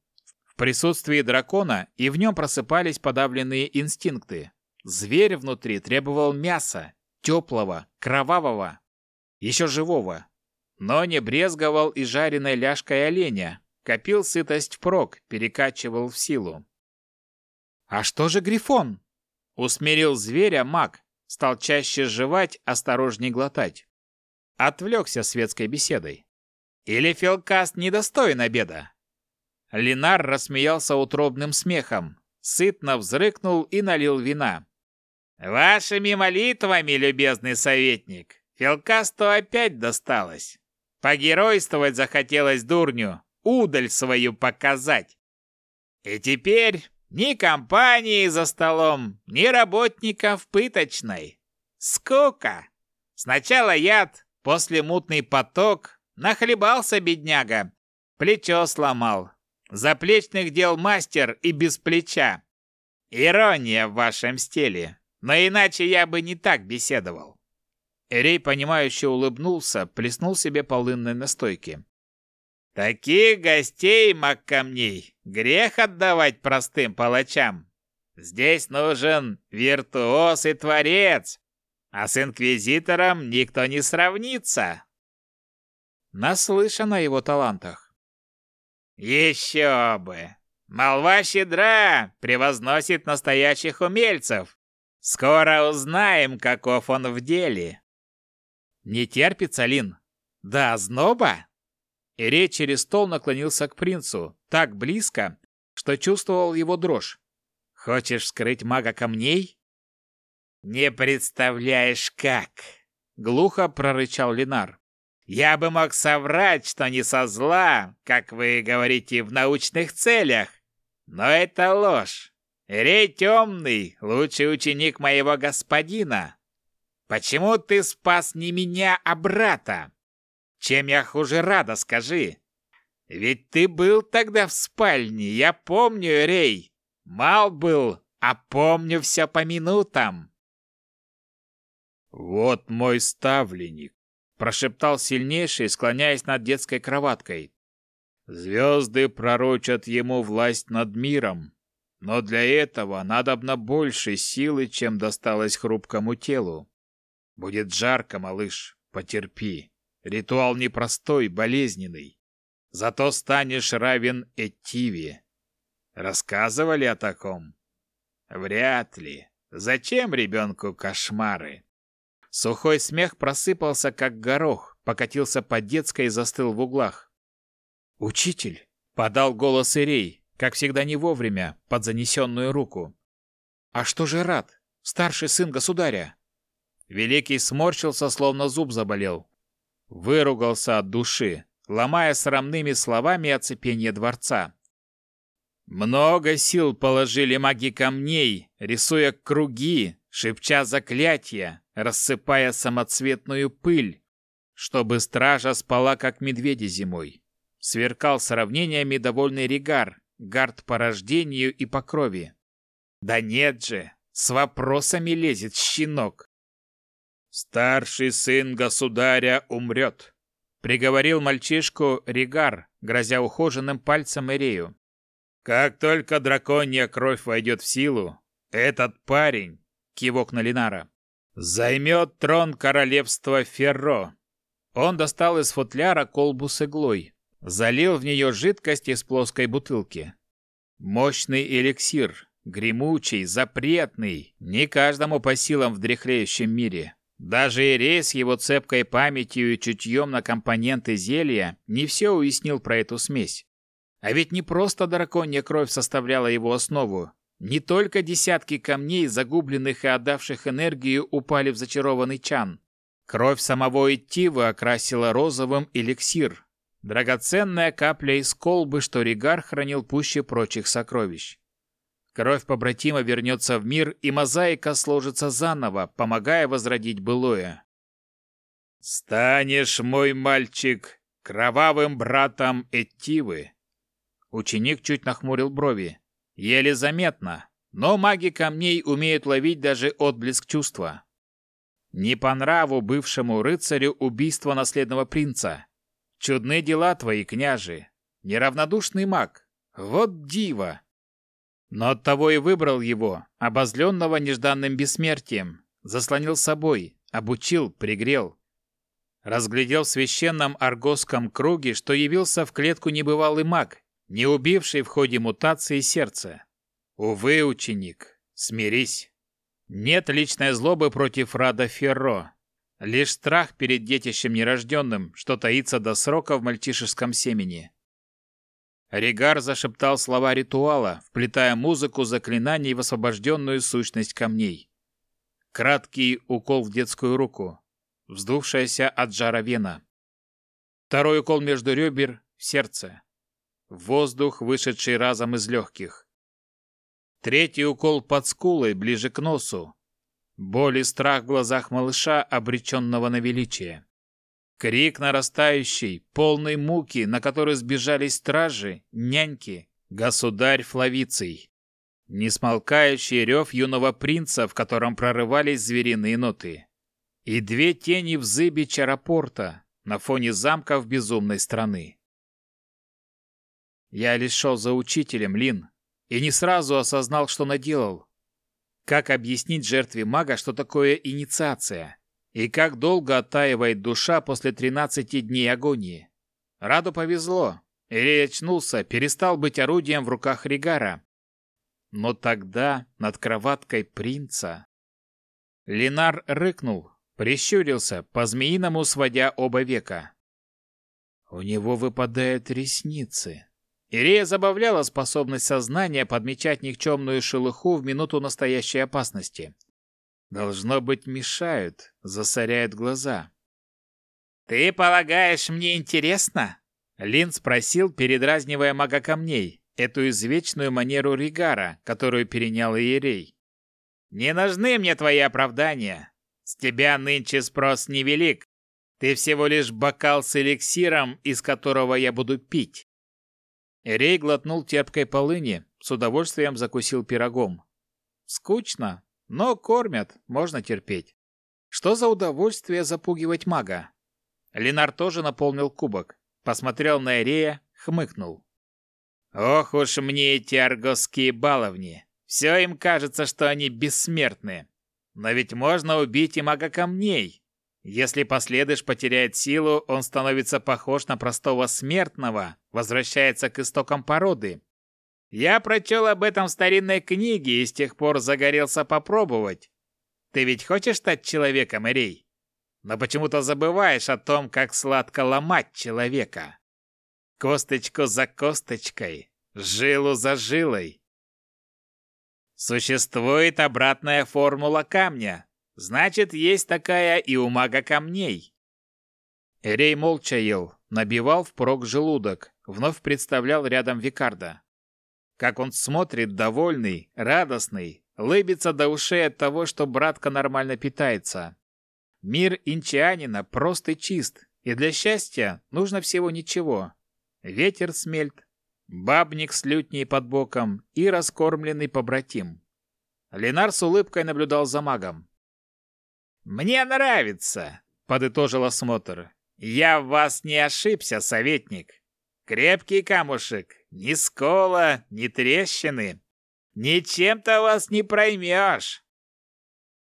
Speaker 2: В присутствии дракона и в нем просыпались подавленные инстинкты. Зверь внутри требовал мяса, теплого, кровавого, еще живого. Но не брезговал и жареной ляжкой оленя, Копил сытость впрок, перекачивал в силу. «А что же Грифон?» Усмирил зверя маг, стал чаще жевать, осторожней глотать. Отвлекся светской беседой. «Или Фелкаст недостоин обеда?» Линар рассмеялся утробным смехом, сытно взрыкнул и налил вина. Вашими молитвами, любезный советник, Фелкасту опять досталось. Погеройствовать захотелось дурню, удаль свою показать. И теперь ни компании за столом, ни работников пыточной. Скука. Сначала яд, после мутный поток. Нахлебался бедняга. Плечо сломал. Заплечных дел мастер и без плеча. Ирония в вашем стиле. Но иначе я бы не так беседовал.
Speaker 1: Эрей, понимающе улыбнулся, плеснул себе полынной настойки.
Speaker 2: Таких гостей, маг камней, грех отдавать простым палачам. Здесь нужен виртуоз и творец, а с инквизитором никто не сравнится.
Speaker 1: Наслышан о его талантах.
Speaker 2: Еще бы! Молва щедра превозносит настоящих умельцев. Скоро узнаем, каков он в деле.
Speaker 1: Не терпится, Лин. Да, зноба? Ирей через стол наклонился к принцу, так близко, что чувствовал его дрожь. «Хочешь скрыть мага камней?»
Speaker 2: «Не представляешь, как!» — глухо прорычал Ленар. «Я бы мог соврать, что не со зла, как вы говорите в научных целях, но это ложь. Рей темный, лучший ученик моего господина. Почему ты спас не меня, а брата? Чем я хуже рада, скажи? Ведь ты был тогда в спальне, я помню, Рей. Мал был, а помню все по минутам.
Speaker 1: Вот мой ставленник, прошептал сильнейший, склоняясь над детской кроваткой. Звезды пророчат ему власть над миром, но для этого надобно больше силы, чем досталось хрупкому телу. Будет жарко, малыш, потерпи. Ритуал непростой, болезненный. Зато станешь равен Этиве. Рассказывали о таком? Вряд ли. Зачем ребенку кошмары? Сухой смех просыпался, как горох, покатился по детской и застыл в углах. «Учитель!» — подал голос Ирей, как всегда не вовремя, под занесенную руку. «А что же Рад, старший сын государя?» Великий сморщился, словно зуб заболел. Выругался от души, ломая срамными словами оцепенье дворца. Много сил положили маги камней, рисуя круги, шепча заклятия, рассыпая самоцветную пыль, чтобы стража спала, как медведи зимой. Сверкал сравнениями довольный Регар, гард по рождению и по крови. Да нет же, с вопросами лезет щенок. «Старший сын государя умрет», — приговорил мальчишку Ригар, грозя ухоженным пальцем Эрею. «Как только драконья кровь войдет в силу, этот парень, кивок на Линара, займет трон королевства Ферро». Он достал из футляра колбу с иглой, залил в нее жидкость из плоской бутылки. Мощный эликсир, гремучий, запретный, не каждому по силам в дряхлеющем мире. Даже Ирей с его цепкой памятью и чутьем на компоненты зелья не все уяснил про эту смесь. А ведь не просто драконья кровь составляла его основу. Не только десятки камней, загубленных и отдавших энергию, упали в зачарованный чан. Кровь самого Иттивы окрасила розовым эликсир. Драгоценная капля из колбы, что Ригар хранил пуще прочих сокровищ. Кровь побратима вернется в мир, и мозаика сложится заново, помогая возродить былое. «Станешь, мой мальчик, кровавым братом Этивы!» Ученик чуть нахмурил брови. Еле заметно, но маги камней умеют ловить даже отблеск чувства. Не по нраву бывшему рыцарю убийство наследного принца. Чудны дела твои, княжи. Неравнодушный маг. Вот диво. Но оттого и выбрал его, обозленного нежданным бессмертием, заслонил собой, обучил, пригрел. Разглядел в священном аргосском круге, что явился в клетку небывалый маг, не убивший в ходе мутации сердце. Увы, ученик, смирись. Нет личной злобы против Рада Ферро. Лишь страх перед детищем нерожденным, что таится до срока в мальчишеском семени. Ригар зашептал слова ритуала, вплетая музыку заклинаний в освобожденную сущность камней.
Speaker 2: Краткий укол в детскую руку. Вздувшаяся от жара вена. Второй укол между ребер сердце. Воздух, вышедший разом из легких. Третий укол под скулой, ближе к носу. Боль и страх в глазах малыша, обреченного на величие. Крик нарастающий, полный муки, на который сбежались стражи, няньки, государь Флавиций. Несмолкающий рев юного принца, в котором прорывались звериные ноты. И две тени в зыбе Чарапорта на фоне замков безумной страны. Я лишь шел за учителем, Лин, и не сразу осознал, что наделал. Как объяснить жертве мага, что такое инициация? И как долго оттаивает душа после 13 дней агонии? Раду повезло. Ирей очнулся, перестал быть орудием в руках Ригара. Но тогда над кроваткой принца... Ленар рыкнул, прищурился, по-змеиному сводя оба века. У него выпадают ресницы. Ирея забавляла способность сознания подмечать никчемную шелуху в минуту настоящей опасности. Должно быть, мешают, засоряют глаза. «Ты полагаешь, мне интересно?» Лин спросил, передразнивая мага камней, эту извечную манеру Ригара, которую перенял Иерей. «Не нужны мне твои оправдания. С тебя нынче спрос невелик. Ты всего лишь бокал с эликсиром, из которого я буду пить». Ирей глотнул терпкой полыни, с удовольствием закусил пирогом. «Скучно, но кормят, можно терпеть. Что за удовольствие запугивать мага? Ленар тоже наполнил кубок, посмотрел на Эрея, хмыкнул. Ох уж мне эти аргосские баловни. Все им кажется, что они бессмертны. Но ведь можно убить и мага камней. Если последыш потеряет силу, он становится похож на простого смертного, возвращается к истокам породы. Я прочел об этом в старинной книге и с тех пор загорелся попробовать. Ты ведь хочешь стать человеком, Эрей? Но почему-то забываешь о том, как сладко ломать человека. Косточку за косточкой, жилу за жилой. Существует обратная формула камня. Значит, есть такая и у мага камней. Эрей молча ел, набивал впрок желудок, вновь представлял рядом Викарда. Как он смотрит, довольный, радостный, лыбится до ушей от того, что братка нормально питается. Мир инчианина прост и чист, и для счастья нужно всего ничего. Ветер смельт, бабник с лютней под боком и раскормленный побратим. Ленар с улыбкой наблюдал за магом. «Мне нравится», — подытожил осмотр. «Я в вас не ошибся, советник. Крепкий камушек, ни скола, ни трещины. Ничем-то вас не проймешь.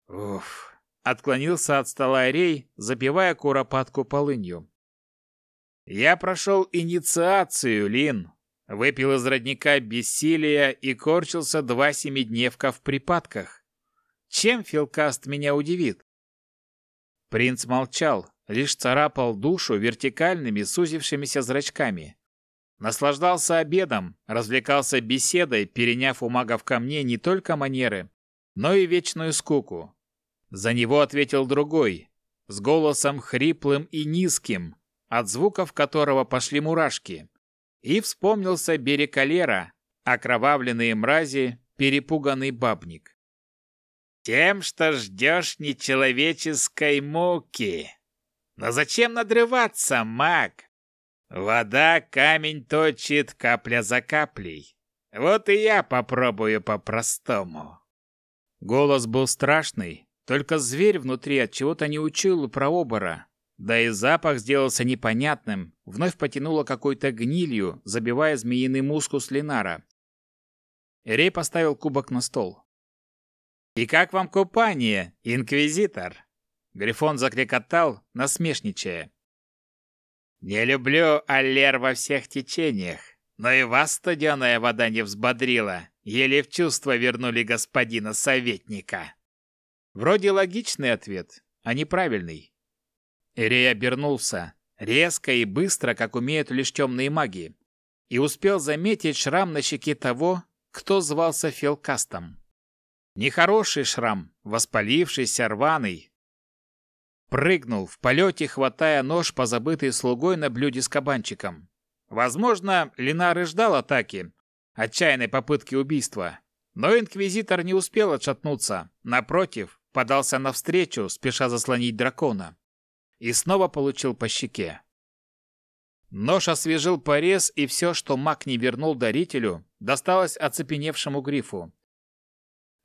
Speaker 2: Уф, отклонился от стола Рей, запивая куропатку полынью. Я прошел инициацию, Лин. Выпил из родника бессилия и корчился два семидневка в припадках. Чем Филкаст меня удивит? Принц молчал, лишь царапал душу вертикальными сузившимися зрачками. Наслаждался обедом, развлекался беседой, переняв у магов ко мне не только манеры, но и вечную скуку. За него ответил другой, с голосом хриплым и низким, от звуков которого пошли мурашки. И вспомнился берег Алера, окровавленные мрази, перепуганный бабник. «Тем, что ждешь нечеловеческой муки. Но зачем надрываться, маг? Вода камень точит капля за каплей. Вот и я попробую по-простому. Голос был страшный, только зверь внутри от чего-то не учил про обора. Да и запах сделался непонятным, вновь потянуло какой-то гнилью, забивая змеиный мускус Ленара. Эрей поставил кубок на стол. «И как вам купание, инквизитор?» Грифон закрикотал, насмешничая. Не люблю аллер во всех течениях, но и вас студеная вода не взбодрила, еле в чувство вернули господина советника. Вроде логичный ответ, а неправильный. Эрей обернулся, резко и быстро, как умеют лишь темные маги, и успел заметить шрам на щеке того, кто звался Фелкастом. Нехороший шрам, воспалившийся, рваный. Прыгнул в полете, хватая нож, позабытый слугой на блюде с кабанчиком. Возможно, Ленар и ждал атаки, отчаянной попытки убийства. Но инквизитор не успел отшатнуться. Напротив, подался навстречу, спеша заслонить дракона. И снова получил по щеке. Нож освежил порез, и все, что маг не вернул дарителю, досталось оцепеневшему грифу.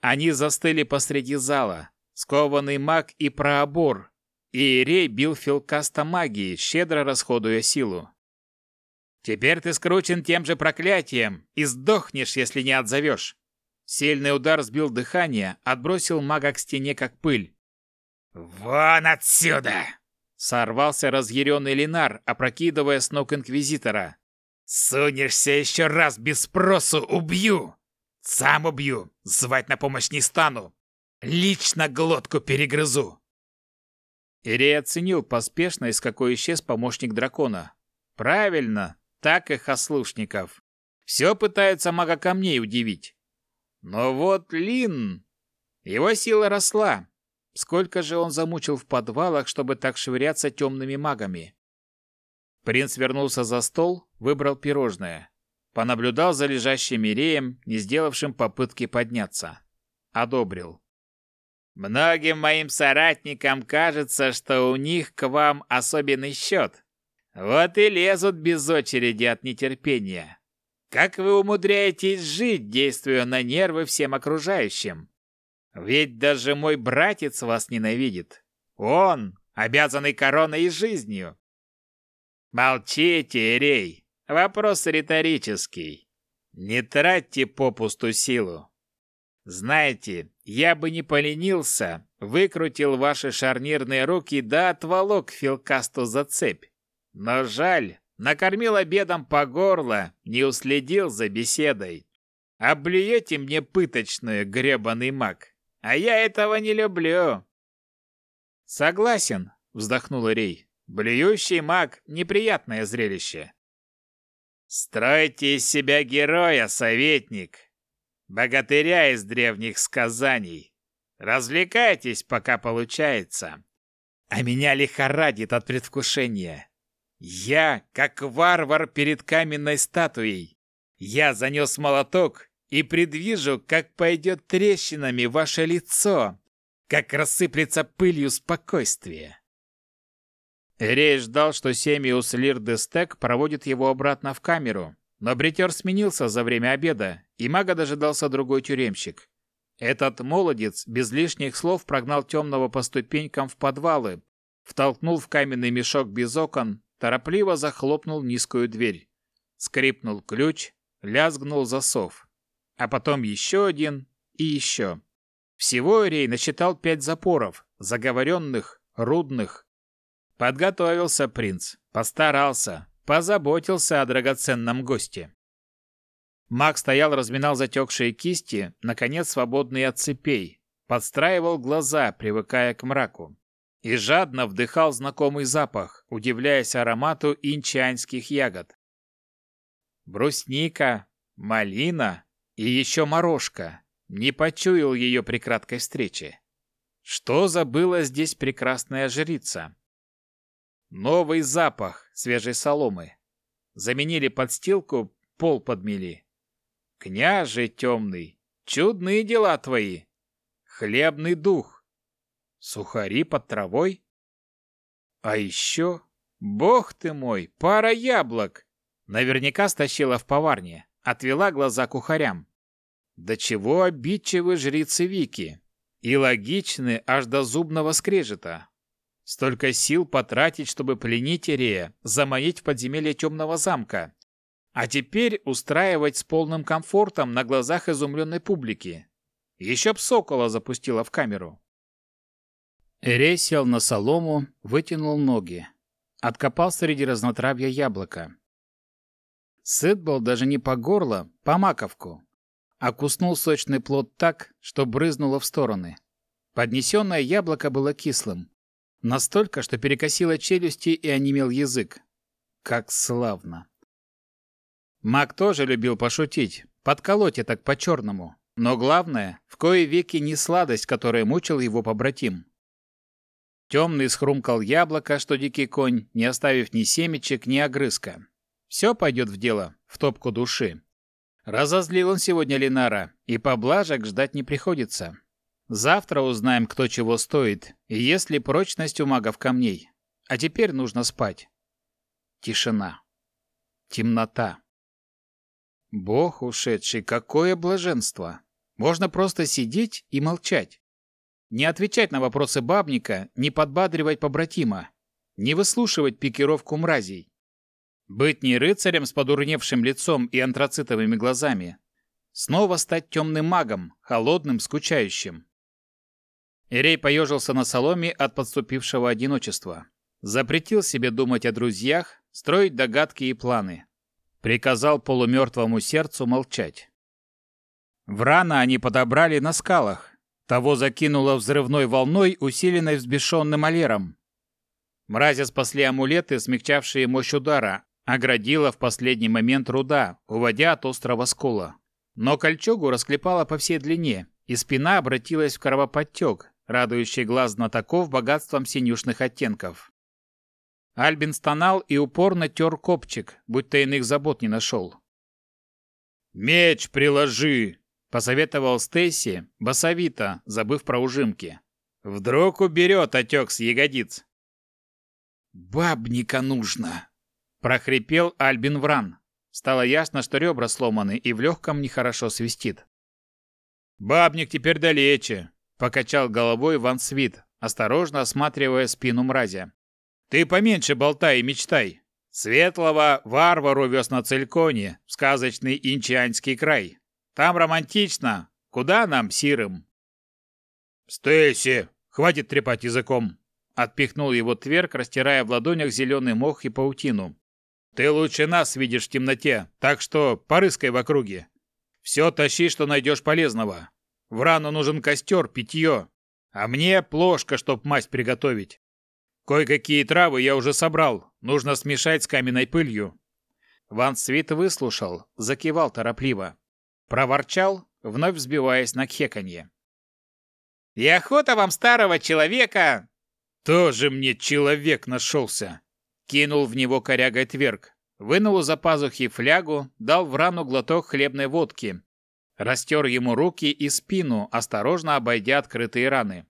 Speaker 2: Они застыли посреди зала, скованный маг и прообор, и Ирей бил филкаста магии, щедро расходуя силу. «Теперь ты скручен тем же проклятием и сдохнешь, если не отзовешь!» Сильный удар сбил дыхание, отбросил мага к стене, как пыль.
Speaker 3: «Вон отсюда!»
Speaker 2: Сорвался разъяренный Ленар, опрокидывая с ног Инквизитора.
Speaker 3: «Сунешься еще раз без спросу, убью! Сам убью, звать на помощь не стану! Лично глотку перегрызу!»
Speaker 2: Ирей оценил поспешно, из какой исчез помощник дракона. «Правильно, так их ослушников. Все пытаются мага камней удивить. Но вот Лин... Его сила росла. Сколько же он замучил в подвалах, чтобы так швыряться темными магами? Принц вернулся за стол, выбрал пирожное. Понаблюдал за лежащим Миреем, не сделавшим попытки подняться. Одобрил. «Многим моим соратникам кажется, что у них к вам особенный счет. Вот и лезут без очереди от нетерпения. Как вы умудряетесь жить, действуя на нервы всем окружающим? Ведь даже мой братец вас ненавидит. Он, обязанный короной и жизнью. Молчите, Эрей. Вопрос риторический. Не тратьте попусту силу. Знаете, я бы не поленился, выкрутил ваши шарнирные руки да отволок Филкасту за цепь. Но жаль, Накормил обедом по горло, не уследил за беседой. Облюете мне пыточную, гребаный маг. А я этого не люблю. Согласен, вздохнул Рей. Блюющий маг — неприятное зрелище. Стройте из себя героя, советник. Богатыря из древних сказаний. Развлекайтесь, пока получается. А меня лихорадит от предвкушения. Я, как варвар перед каменной статуей. Я занес молоток и предвижу, как пойдет трещинами ваше лицо, как рассыплется пылью спокойствие. Эрей ждал, что Семиус Лир Дестек проводит его обратно в камеру, но бритер сменился за время обеда, и мага дожидался другой тюремщик. Этот молодец без лишних слов прогнал темного по ступенькам в подвалы, втолкнул в каменный мешок без окон торопливо захлопнул низкую дверь. Скрипнул ключ, лязгнул засов. А потом еще один и еще. Всего Рей насчитал пять запоров, заговоренных, рудных. Подготовился принц, постарался, позаботился о драгоценном госте. Маг стоял, разминал затекшие кисти, наконец свободные от цепей, подстраивал глаза, привыкая к мраку и жадно вдыхал знакомый запах, удивляясь аромату инчанских ягод. Брусника, малина и еще морожка. Не почуял ее при краткой встрече. Что забыла здесь прекрасная жрица? Новый запах свежей соломы. Заменили подстилку, пол подмели. Княже темный, чудные дела твои. Хлебный дух, Сухари под травой? А еще, бог ты мой, пара яблок! Наверняка стащила в поварне, отвела глаза кухарям. Да чего обидчивы жрицы Вики! И логичны аж до зубного скрежета. Столько сил потратить, чтобы пленить Ирея, заманить в подземелье темного замка. А теперь устраивать с полным комфортом на глазах изумленной публики. Еще б сокола запустила в камеру. Эрей сел на солому, вытянул ноги. Откопал среди разнотравья яблоко. Сыт был даже не по горло, по маковку. Окуснул сочный плод так, что брызнуло в стороны. Поднесенное яблоко было кислым. Настолько, что перекосило челюсти и онемел язык. Как славно. Мак тоже любил пошутить, подколоть так по-черному. Но главное, в кое веки не сладость, которая мучил его побратим. Темный схрумкал яблоко, что дикий конь, не оставив ни семечек, ни огрызка. Все пойдет в дело, в топку души. Разозлил он сегодня Линара, и поблажек ждать не приходится. Завтра узнаем, кто чего стоит, и есть ли прочность у магов камней. А теперь нужно спать. Тишина. Темнота. Бог ушедший, какое блаженство! Можно просто сидеть и молчать. Не отвечать на вопросы бабника, не подбадривать побратима, не выслушивать пикировку мразей. Быть не рыцарем с подурневшим лицом и антрацитовыми глазами. Снова стать темным магом, холодным, скучающим. Ирей поежился на соломе от подступившего одиночества. Запретил себе думать о друзьях, строить догадки и планы. Приказал полумертвому сердцу молчать. Врана они подобрали на скалах. Того закинуло взрывной волной, усиленной взбешенным алером. Мразя спасли амулеты, смягчавшие мощь удара, оградила в последний момент руда, уводя от острова скула. Но кольчугу расклепала по всей длине, и спина обратилась в кровоподтек, радующий глаз знатоков богатством синюшных оттенков. Альбин стонал и упорно тер копчик, будто иных забот не нашел.
Speaker 1: «Меч приложи!»
Speaker 2: — посоветовал Стейси, басовито, забыв про ужимки.
Speaker 1: «Вдруг уберет отек с ягодиц!»
Speaker 3: «Бабника нужно!»
Speaker 2: — прохрипел Альбин Вран. Стало ясно, что ребра сломаны и в легком нехорошо свистит.
Speaker 1: «Бабник теперь далече!»
Speaker 2: — покачал головой Ван Свит, осторожно осматривая спину мразя.
Speaker 1: Ты поменьше болтай и мечтай. Светлого варвару вез на Цельконе, в сказочный Инчианский край. Там романтично. Куда нам, сирым? Стейси, хватит трепать языком. Отпихнул его Тверк, растирая в ладонях зеленый мох и паутину. Ты лучше нас видишь в темноте, так что порыскай в округе. Все тащи, что найдешь полезного. В рану нужен костер, питье. А мне плошка, чтоб масть приготовить. Кое-какие травы я уже собрал. Нужно смешать с каменной пылью.
Speaker 2: Ван Свит выслушал, закивал торопливо. Проворчал, вновь взбиваясь на кхеканье. «И охота вам старого человека!»
Speaker 1: «Тоже мне человек нашелся!»
Speaker 2: Кинул в него корягой тверк. Вынул из-за пазухи флягу, дал в рану глоток хлебной водки. Растер ему руки и спину, осторожно обойдя открытые раны.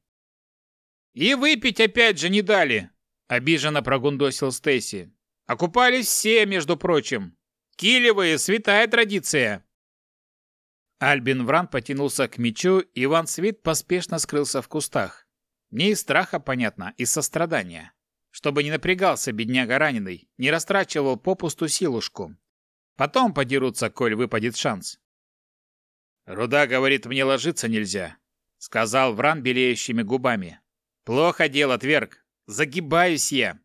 Speaker 2: «И выпить опять же не дали!» — обиженно прогундосил Стейси. «Окупались все, между прочим. Килевые, святая традиция!» Альбин Вран потянулся к мечу, и Иван Свит поспешно скрылся в кустах. Не из страха, понятно, из сострадания. Чтобы не напрягался бедняга раненый, не растрачивал попусту силушку. Потом подерутся, коль выпадет шанс.
Speaker 1: «Руда говорит, мне ложиться нельзя», — сказал Вран белеющими губами. Плохо дело, Тверк. Загибаюсь я.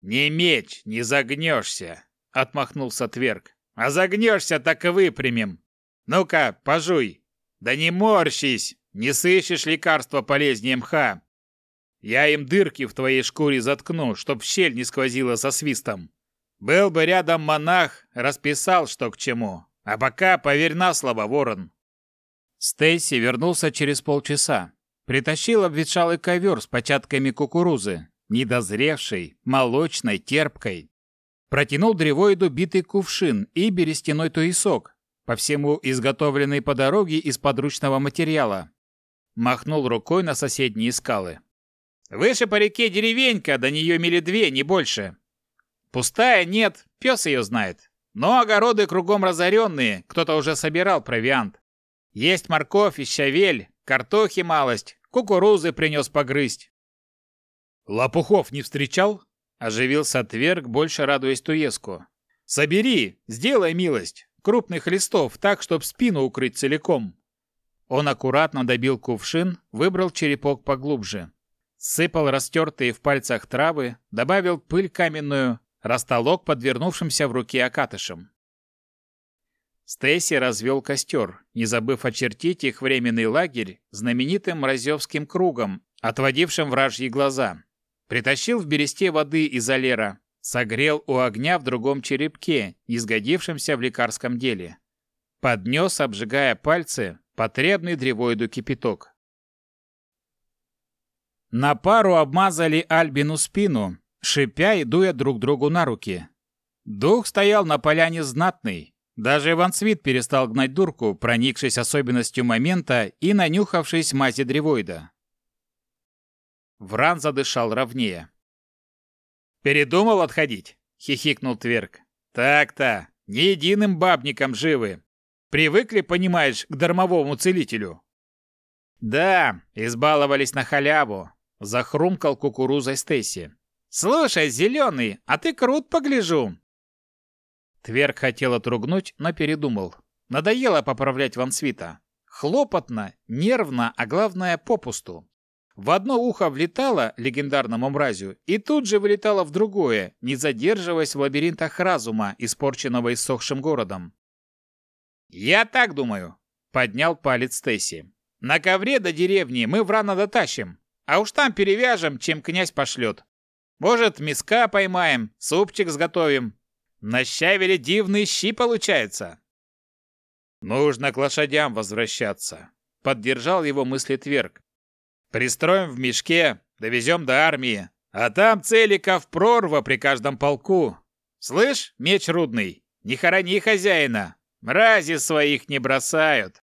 Speaker 1: Не меч, не загнешься, отмахнулся Тверк. А загнешься, так и выпрямим. Ну-ка, пожуй. Да не морщись, не сыщешь лекарства полезнее мха. Я им дырки в твоей шкуре заткну, чтоб щель не сквозила со свистом. Был бы рядом монах, расписал, что к чему. А пока поверь на слово, ворон.
Speaker 2: Стейси вернулся через полчаса. Притащил обветшалый ковер с початками кукурузы, недозревшей, молочной, терпкой. Протянул древоиду битый кувшин и берестяной туесок, по всему изготовленный по дороге из подручного материала. Махнул рукой на соседние скалы. «Выше по реке деревенька, до нее мили две, не больше. Пустая нет, пес ее знает. Но огороды кругом разоренные, кто-то уже собирал провиант. Есть морковь и щавель, Картохи малость, кукурузы принес погрызть.
Speaker 1: Лопухов не встречал?
Speaker 2: Оживился Тверг, больше радуясь Туеску.
Speaker 1: Собери, сделай милость, крупных листов, так, чтоб спину укрыть целиком.
Speaker 2: Он аккуратно добил кувшин, выбрал черепок поглубже. Сыпал растертые в пальцах травы, добавил пыль каменную, растолок подвернувшимся в руке окатышем. Стейси развел костер, не забыв очертить их временный лагерь знаменитым мразевским кругом, отводившим вражьи глаза. Притащил в бересте воды из алера, согрел у огня в другом черепке, не сгодившемся в лекарском деле. Поднес, обжигая пальцы, потребный древоиду кипяток. На пару обмазали Альбину спину, шипя и дуя друг другу на руки. Дух стоял на поляне знатный. Даже Иван Свит перестал гнать дурку, проникшись особенностью момента и нанюхавшись мази древоида. Вран задышал ровнее. «Передумал отходить?» — хихикнул Тверк. «Так-то, не единым бабником живы. Привыкли, понимаешь, к дармовому целителю?» «Да, избаловались на халяву», — захрумкал кукурузой Стейси. «Слушай, зеленый, а ты крут погляжу!» Тверк хотел отругнуть, но передумал. Надоело поправлять Вансвита. Хлопотно, нервно, а главное попусту. В одно ухо влетало легендарному мразю и тут же вылетало в другое, не задерживаясь в лабиринтах разума, испорченного иссохшим городом. «Я так думаю», — поднял палец Стесси. «На ковре до деревни мы Врана дотащим, а уж там перевяжем, чем князь пошлет. Может, миска поймаем, супчик сготовим. На щавеле дивные щи получается. Нужно к лошадям возвращаться. Поддержал его мысли Тверк. Пристроим в мешке, довезем до армии. А там целиков прорва при каждом полку. Слышь, меч рудный, не хорони хозяина. Мрази своих не бросают.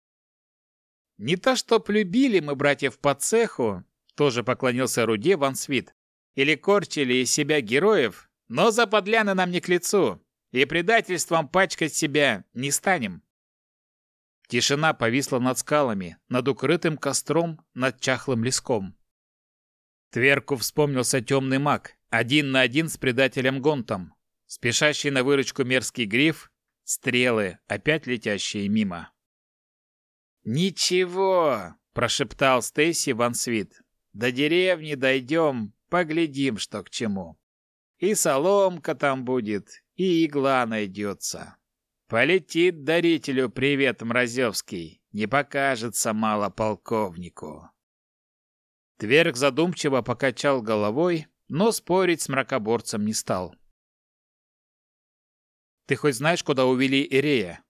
Speaker 2: Не то чтоб любили мы братьев по цеху, тоже поклонился Руде Ван Свит или корчили из себя героев, но за подляны нам не к лицу, и предательством пачкать себя не станем. Тишина повисла над скалами, над укрытым костром, над чахлым леском. Тверку вспомнился темный маг, один на один с предателем Гонтом, спешащий на выручку мерзкий гриф, стрелы, опять летящие мимо. «Ничего!» – прошептал Стейси Ван Свит. «До деревни дойдем, Поглядим, что к чему. И соломка там будет, и игла найдется. Полетит дарителю привет Мразевский, не покажется мало полковнику. Тверк задумчиво покачал головой, но спорить с мракоборцем не стал. «Ты хоть знаешь, куда увели Ирея?»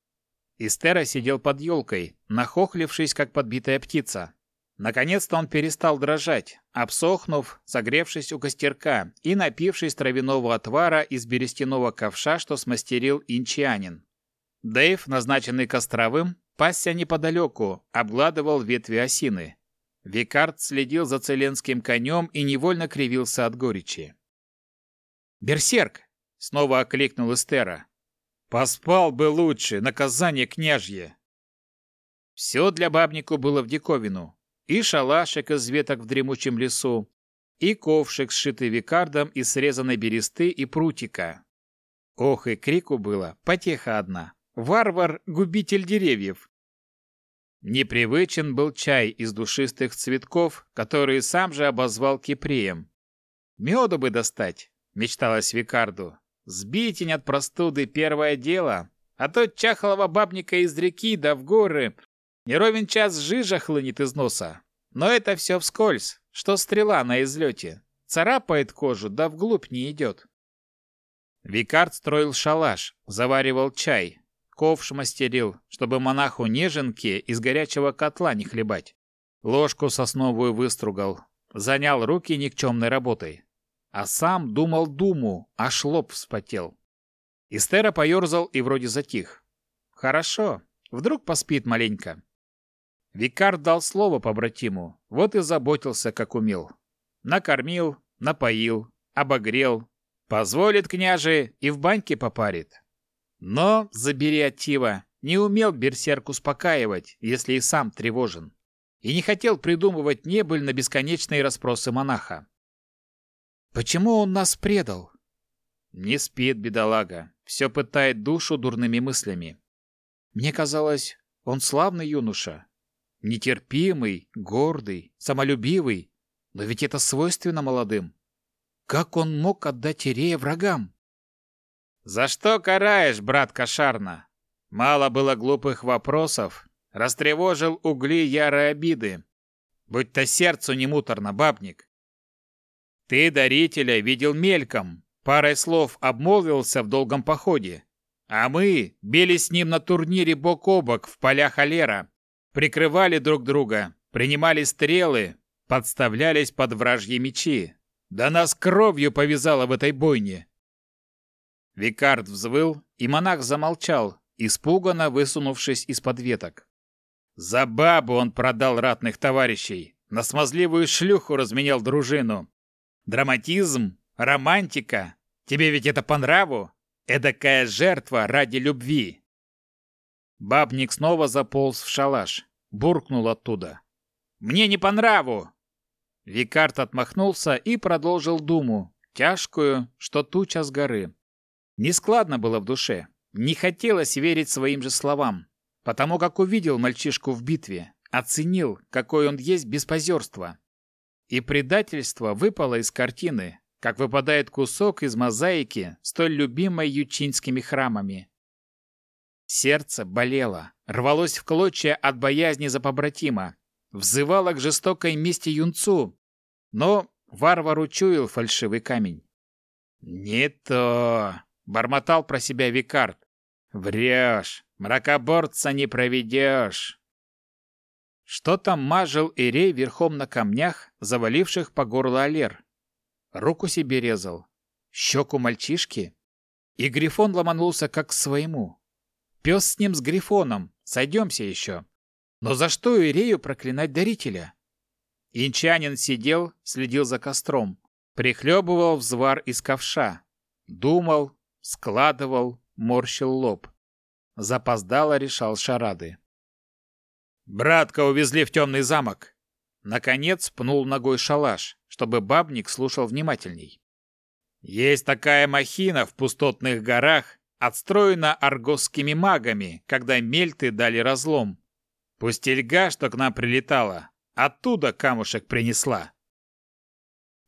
Speaker 2: Истера сидел под елкой, нахохлившись, как подбитая птица. Наконец-то он перестал дрожать, обсохнув, согревшись у костерка и напившись травяного отвара из берестяного ковша, что смастерил инчианин. Дэйв, назначенный костровым, пасся неподалеку, обгладывал ветви осины. Викард следил за целенским конем и невольно кривился от горечи. «Берсерк!» — снова окликнул Эстера. «Поспал бы лучше, наказание княжье!» Все для бабнику было в диковину и шалашик из веток в дремучем лесу, и ковшик, сшитый викардом из срезанной бересты и прутика. Ох, и крику было, потеха одна. Варвар — губитель деревьев. Непривычен был чай из душистых цветков, который сам же обозвал кипреем. Меду бы достать, мечталось Викарду. Сбитень от простуды первое дело, а то чахлого бабника из реки да в горы не ровен час жижа хлынет из носа. Но это все вскользь, что стрела на излете. Царапает кожу, да вглубь не идет. Викард строил шалаш, заваривал чай, ковш мастерил, чтобы монаху неженке из горячего котла не хлебать. Ложку сосновую выстругал, занял руки никчемной работой. А сам думал думу, аж лоб вспотел. Истера поерзал и вроде затих. Хорошо, вдруг поспит маленько. Викар дал слово побратиму, вот и заботился, как умел. Накормил, напоил, обогрел. Позволит княже и в баньке попарит. Но, забери Аттива, не умел берсерк успокаивать, если и сам тревожен. И не хотел придумывать небыль на бесконечные расспросы монаха. «Почему он нас предал?» Не спит, бедолага, все пытает душу дурными мыслями. Мне казалось, он славный юноша, Нетерпимый, гордый, самолюбивый. Но ведь это свойственно молодым. Как он мог отдать Ирея врагам? «За что караешь, брат Кошарна?» Мало было глупых вопросов. Растревожил угли ярой обиды. Будь то сердцу не муторно, бабник. Ты дарителя видел мельком, парой слов обмолвился в долгом походе. А мы били с ним на турнире бок о бок в полях Алера, прикрывали друг друга, принимали стрелы, подставлялись под вражьи мечи. Да нас кровью повязало в этой бойне. Викард взвыл, и монах замолчал, испуганно высунувшись из-под веток. За бабу он продал ратных товарищей, на смазливую шлюху разменял дружину. Драматизм, романтика, тебе ведь это по нраву? Эдакая жертва ради любви. Бабник снова заполз в шалаш, буркнул оттуда. «Мне не по нраву!» Викард отмахнулся и продолжил думу, тяжкую, что туча с горы. Нескладно было в душе. Не хотелось верить своим же словам, потому как увидел мальчишку в битве, оценил, какой он есть без позерства. И предательство выпало из картины, как выпадает кусок из мозаики, столь любимой ючинскими храмами. Сердце болело, рвалось в клочья от боязни за побратима, взывало к жестокой мести юнцу, но варвар учуял фальшивый камень. «Не то!» Бормотал про себя Викард. Врешь, мракоборца не проведешь. Что там мажил Ирей верхом на камнях, заваливших по горло Алер? Руку себе резал. Щеку мальчишки? И Грифон ломанулся как к своему. Пес с ним с Грифоном, сойдемся еще. Но за что Ирею проклинать дарителя? Инчанин сидел, следил за костром, прихлебывал взвар из ковша, думал, складывал, морщил лоб. Запоздало решал шарады. «Братка увезли в темный замок!» Наконец пнул ногой шалаш, чтобы бабник слушал внимательней. «Есть такая махина в пустотных горах, отстроена аргосскими магами, когда мельты дали разлом. Пустельга, что к нам прилетала, оттуда камушек принесла».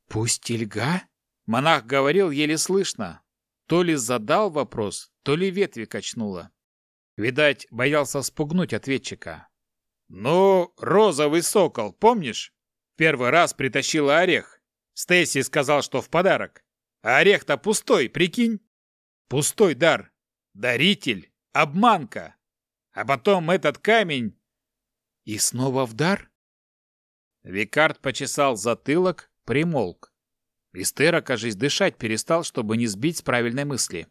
Speaker 3: «Пустельга?»
Speaker 2: Монах говорил еле слышно, то ли задал вопрос, то ли ветви качнуло. Видать, боялся спугнуть ответчика. «Ну, розовый сокол, помнишь? Первый раз притащила орех. Стесси сказал, что в подарок. А орех-то пустой, прикинь? Пустой дар. Даритель. Обманка. А потом этот камень...
Speaker 3: И снова в дар?
Speaker 2: Викард почесал затылок, примолк. Истера, кажись, дышать перестал, чтобы не сбить с правильной мысли.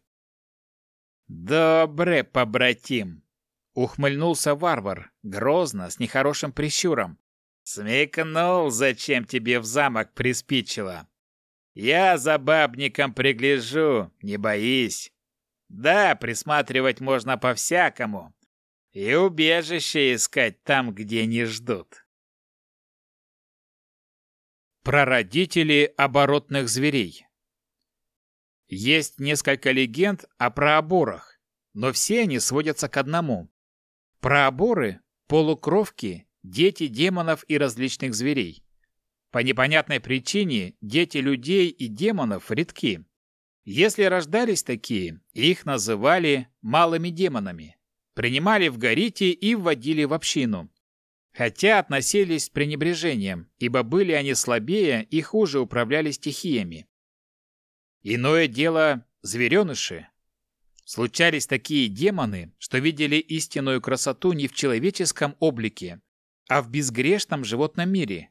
Speaker 2: «Добре, побратим!» — ухмыльнулся варвар, грозно, с нехорошим прищуром. «Смекнул, зачем тебе в замок приспичило. Я за бабником пригляжу, не боись. Да, присматривать можно по-всякому. И убежище искать там, где не ждут. Прародители оборотных зверей. Есть несколько легенд о прооборах, но все они сводятся к одному. Прооборы – полукровки, дети демонов и различных зверей. По непонятной причине дети людей и демонов редки. Если рождались такие, их называли малыми демонами. Принимали в Горите и вводили в общину хотя относились с пренебрежением, ибо были они слабее и хуже управляли стихиями. Иное дело – звереныши. Случались такие демоны, что видели истинную красоту не в человеческом облике, а в безгрешном животном мире.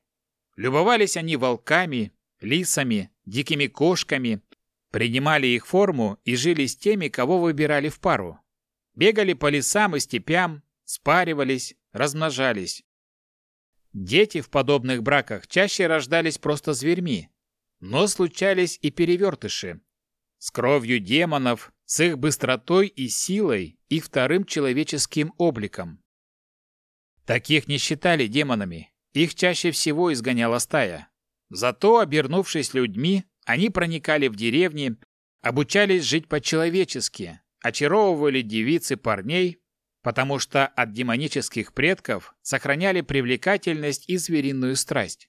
Speaker 2: Любовались они волками, лисами, дикими кошками, принимали их форму и жили с теми, кого выбирали в пару. Бегали по лесам и степям, спаривались, размножались. Дети в подобных браках чаще рождались просто зверьми, но случались и перевертыши. С кровью демонов, с их быстротой и силой и вторым человеческим обликом. Таких не считали демонами, их чаще всего изгоняла стая. Зато, обернувшись людьми, они проникали в деревни, обучались жить по-человечески, очаровывали девицы парней, потому что от демонических предков сохраняли привлекательность и звериную страсть.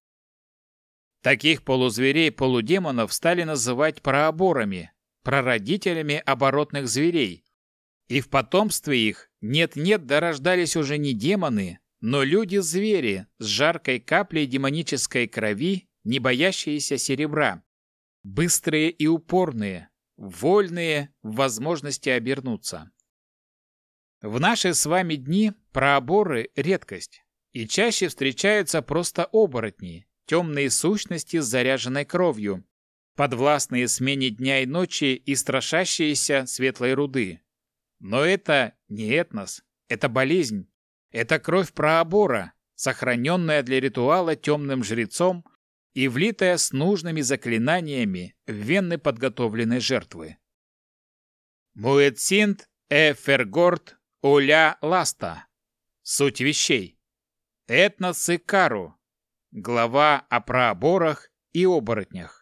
Speaker 2: Таких полузверей-полудемонов стали называть прооборами, прародителями оборотных зверей. И в потомстве их нет-нет дорождались уже не демоны, но люди-звери с жаркой каплей демонической крови, не боящиеся серебра. Быстрые и упорные, вольные в возможности обернуться. В наши с вами дни прооборы – редкость, и чаще встречаются просто оборотни, темные сущности с заряженной кровью, подвластные смене дня и ночи и страшащиеся светлой руды. Но это не этнос, это болезнь, это кровь прообора, сохраненная для ритуала темным жрецом и влитая с нужными заклинаниями в вены подготовленной жертвы. Муэцинт Эфергорд Уля Ласта. Суть вещей. Этнос Икару. Глава о прооборах и оборотнях.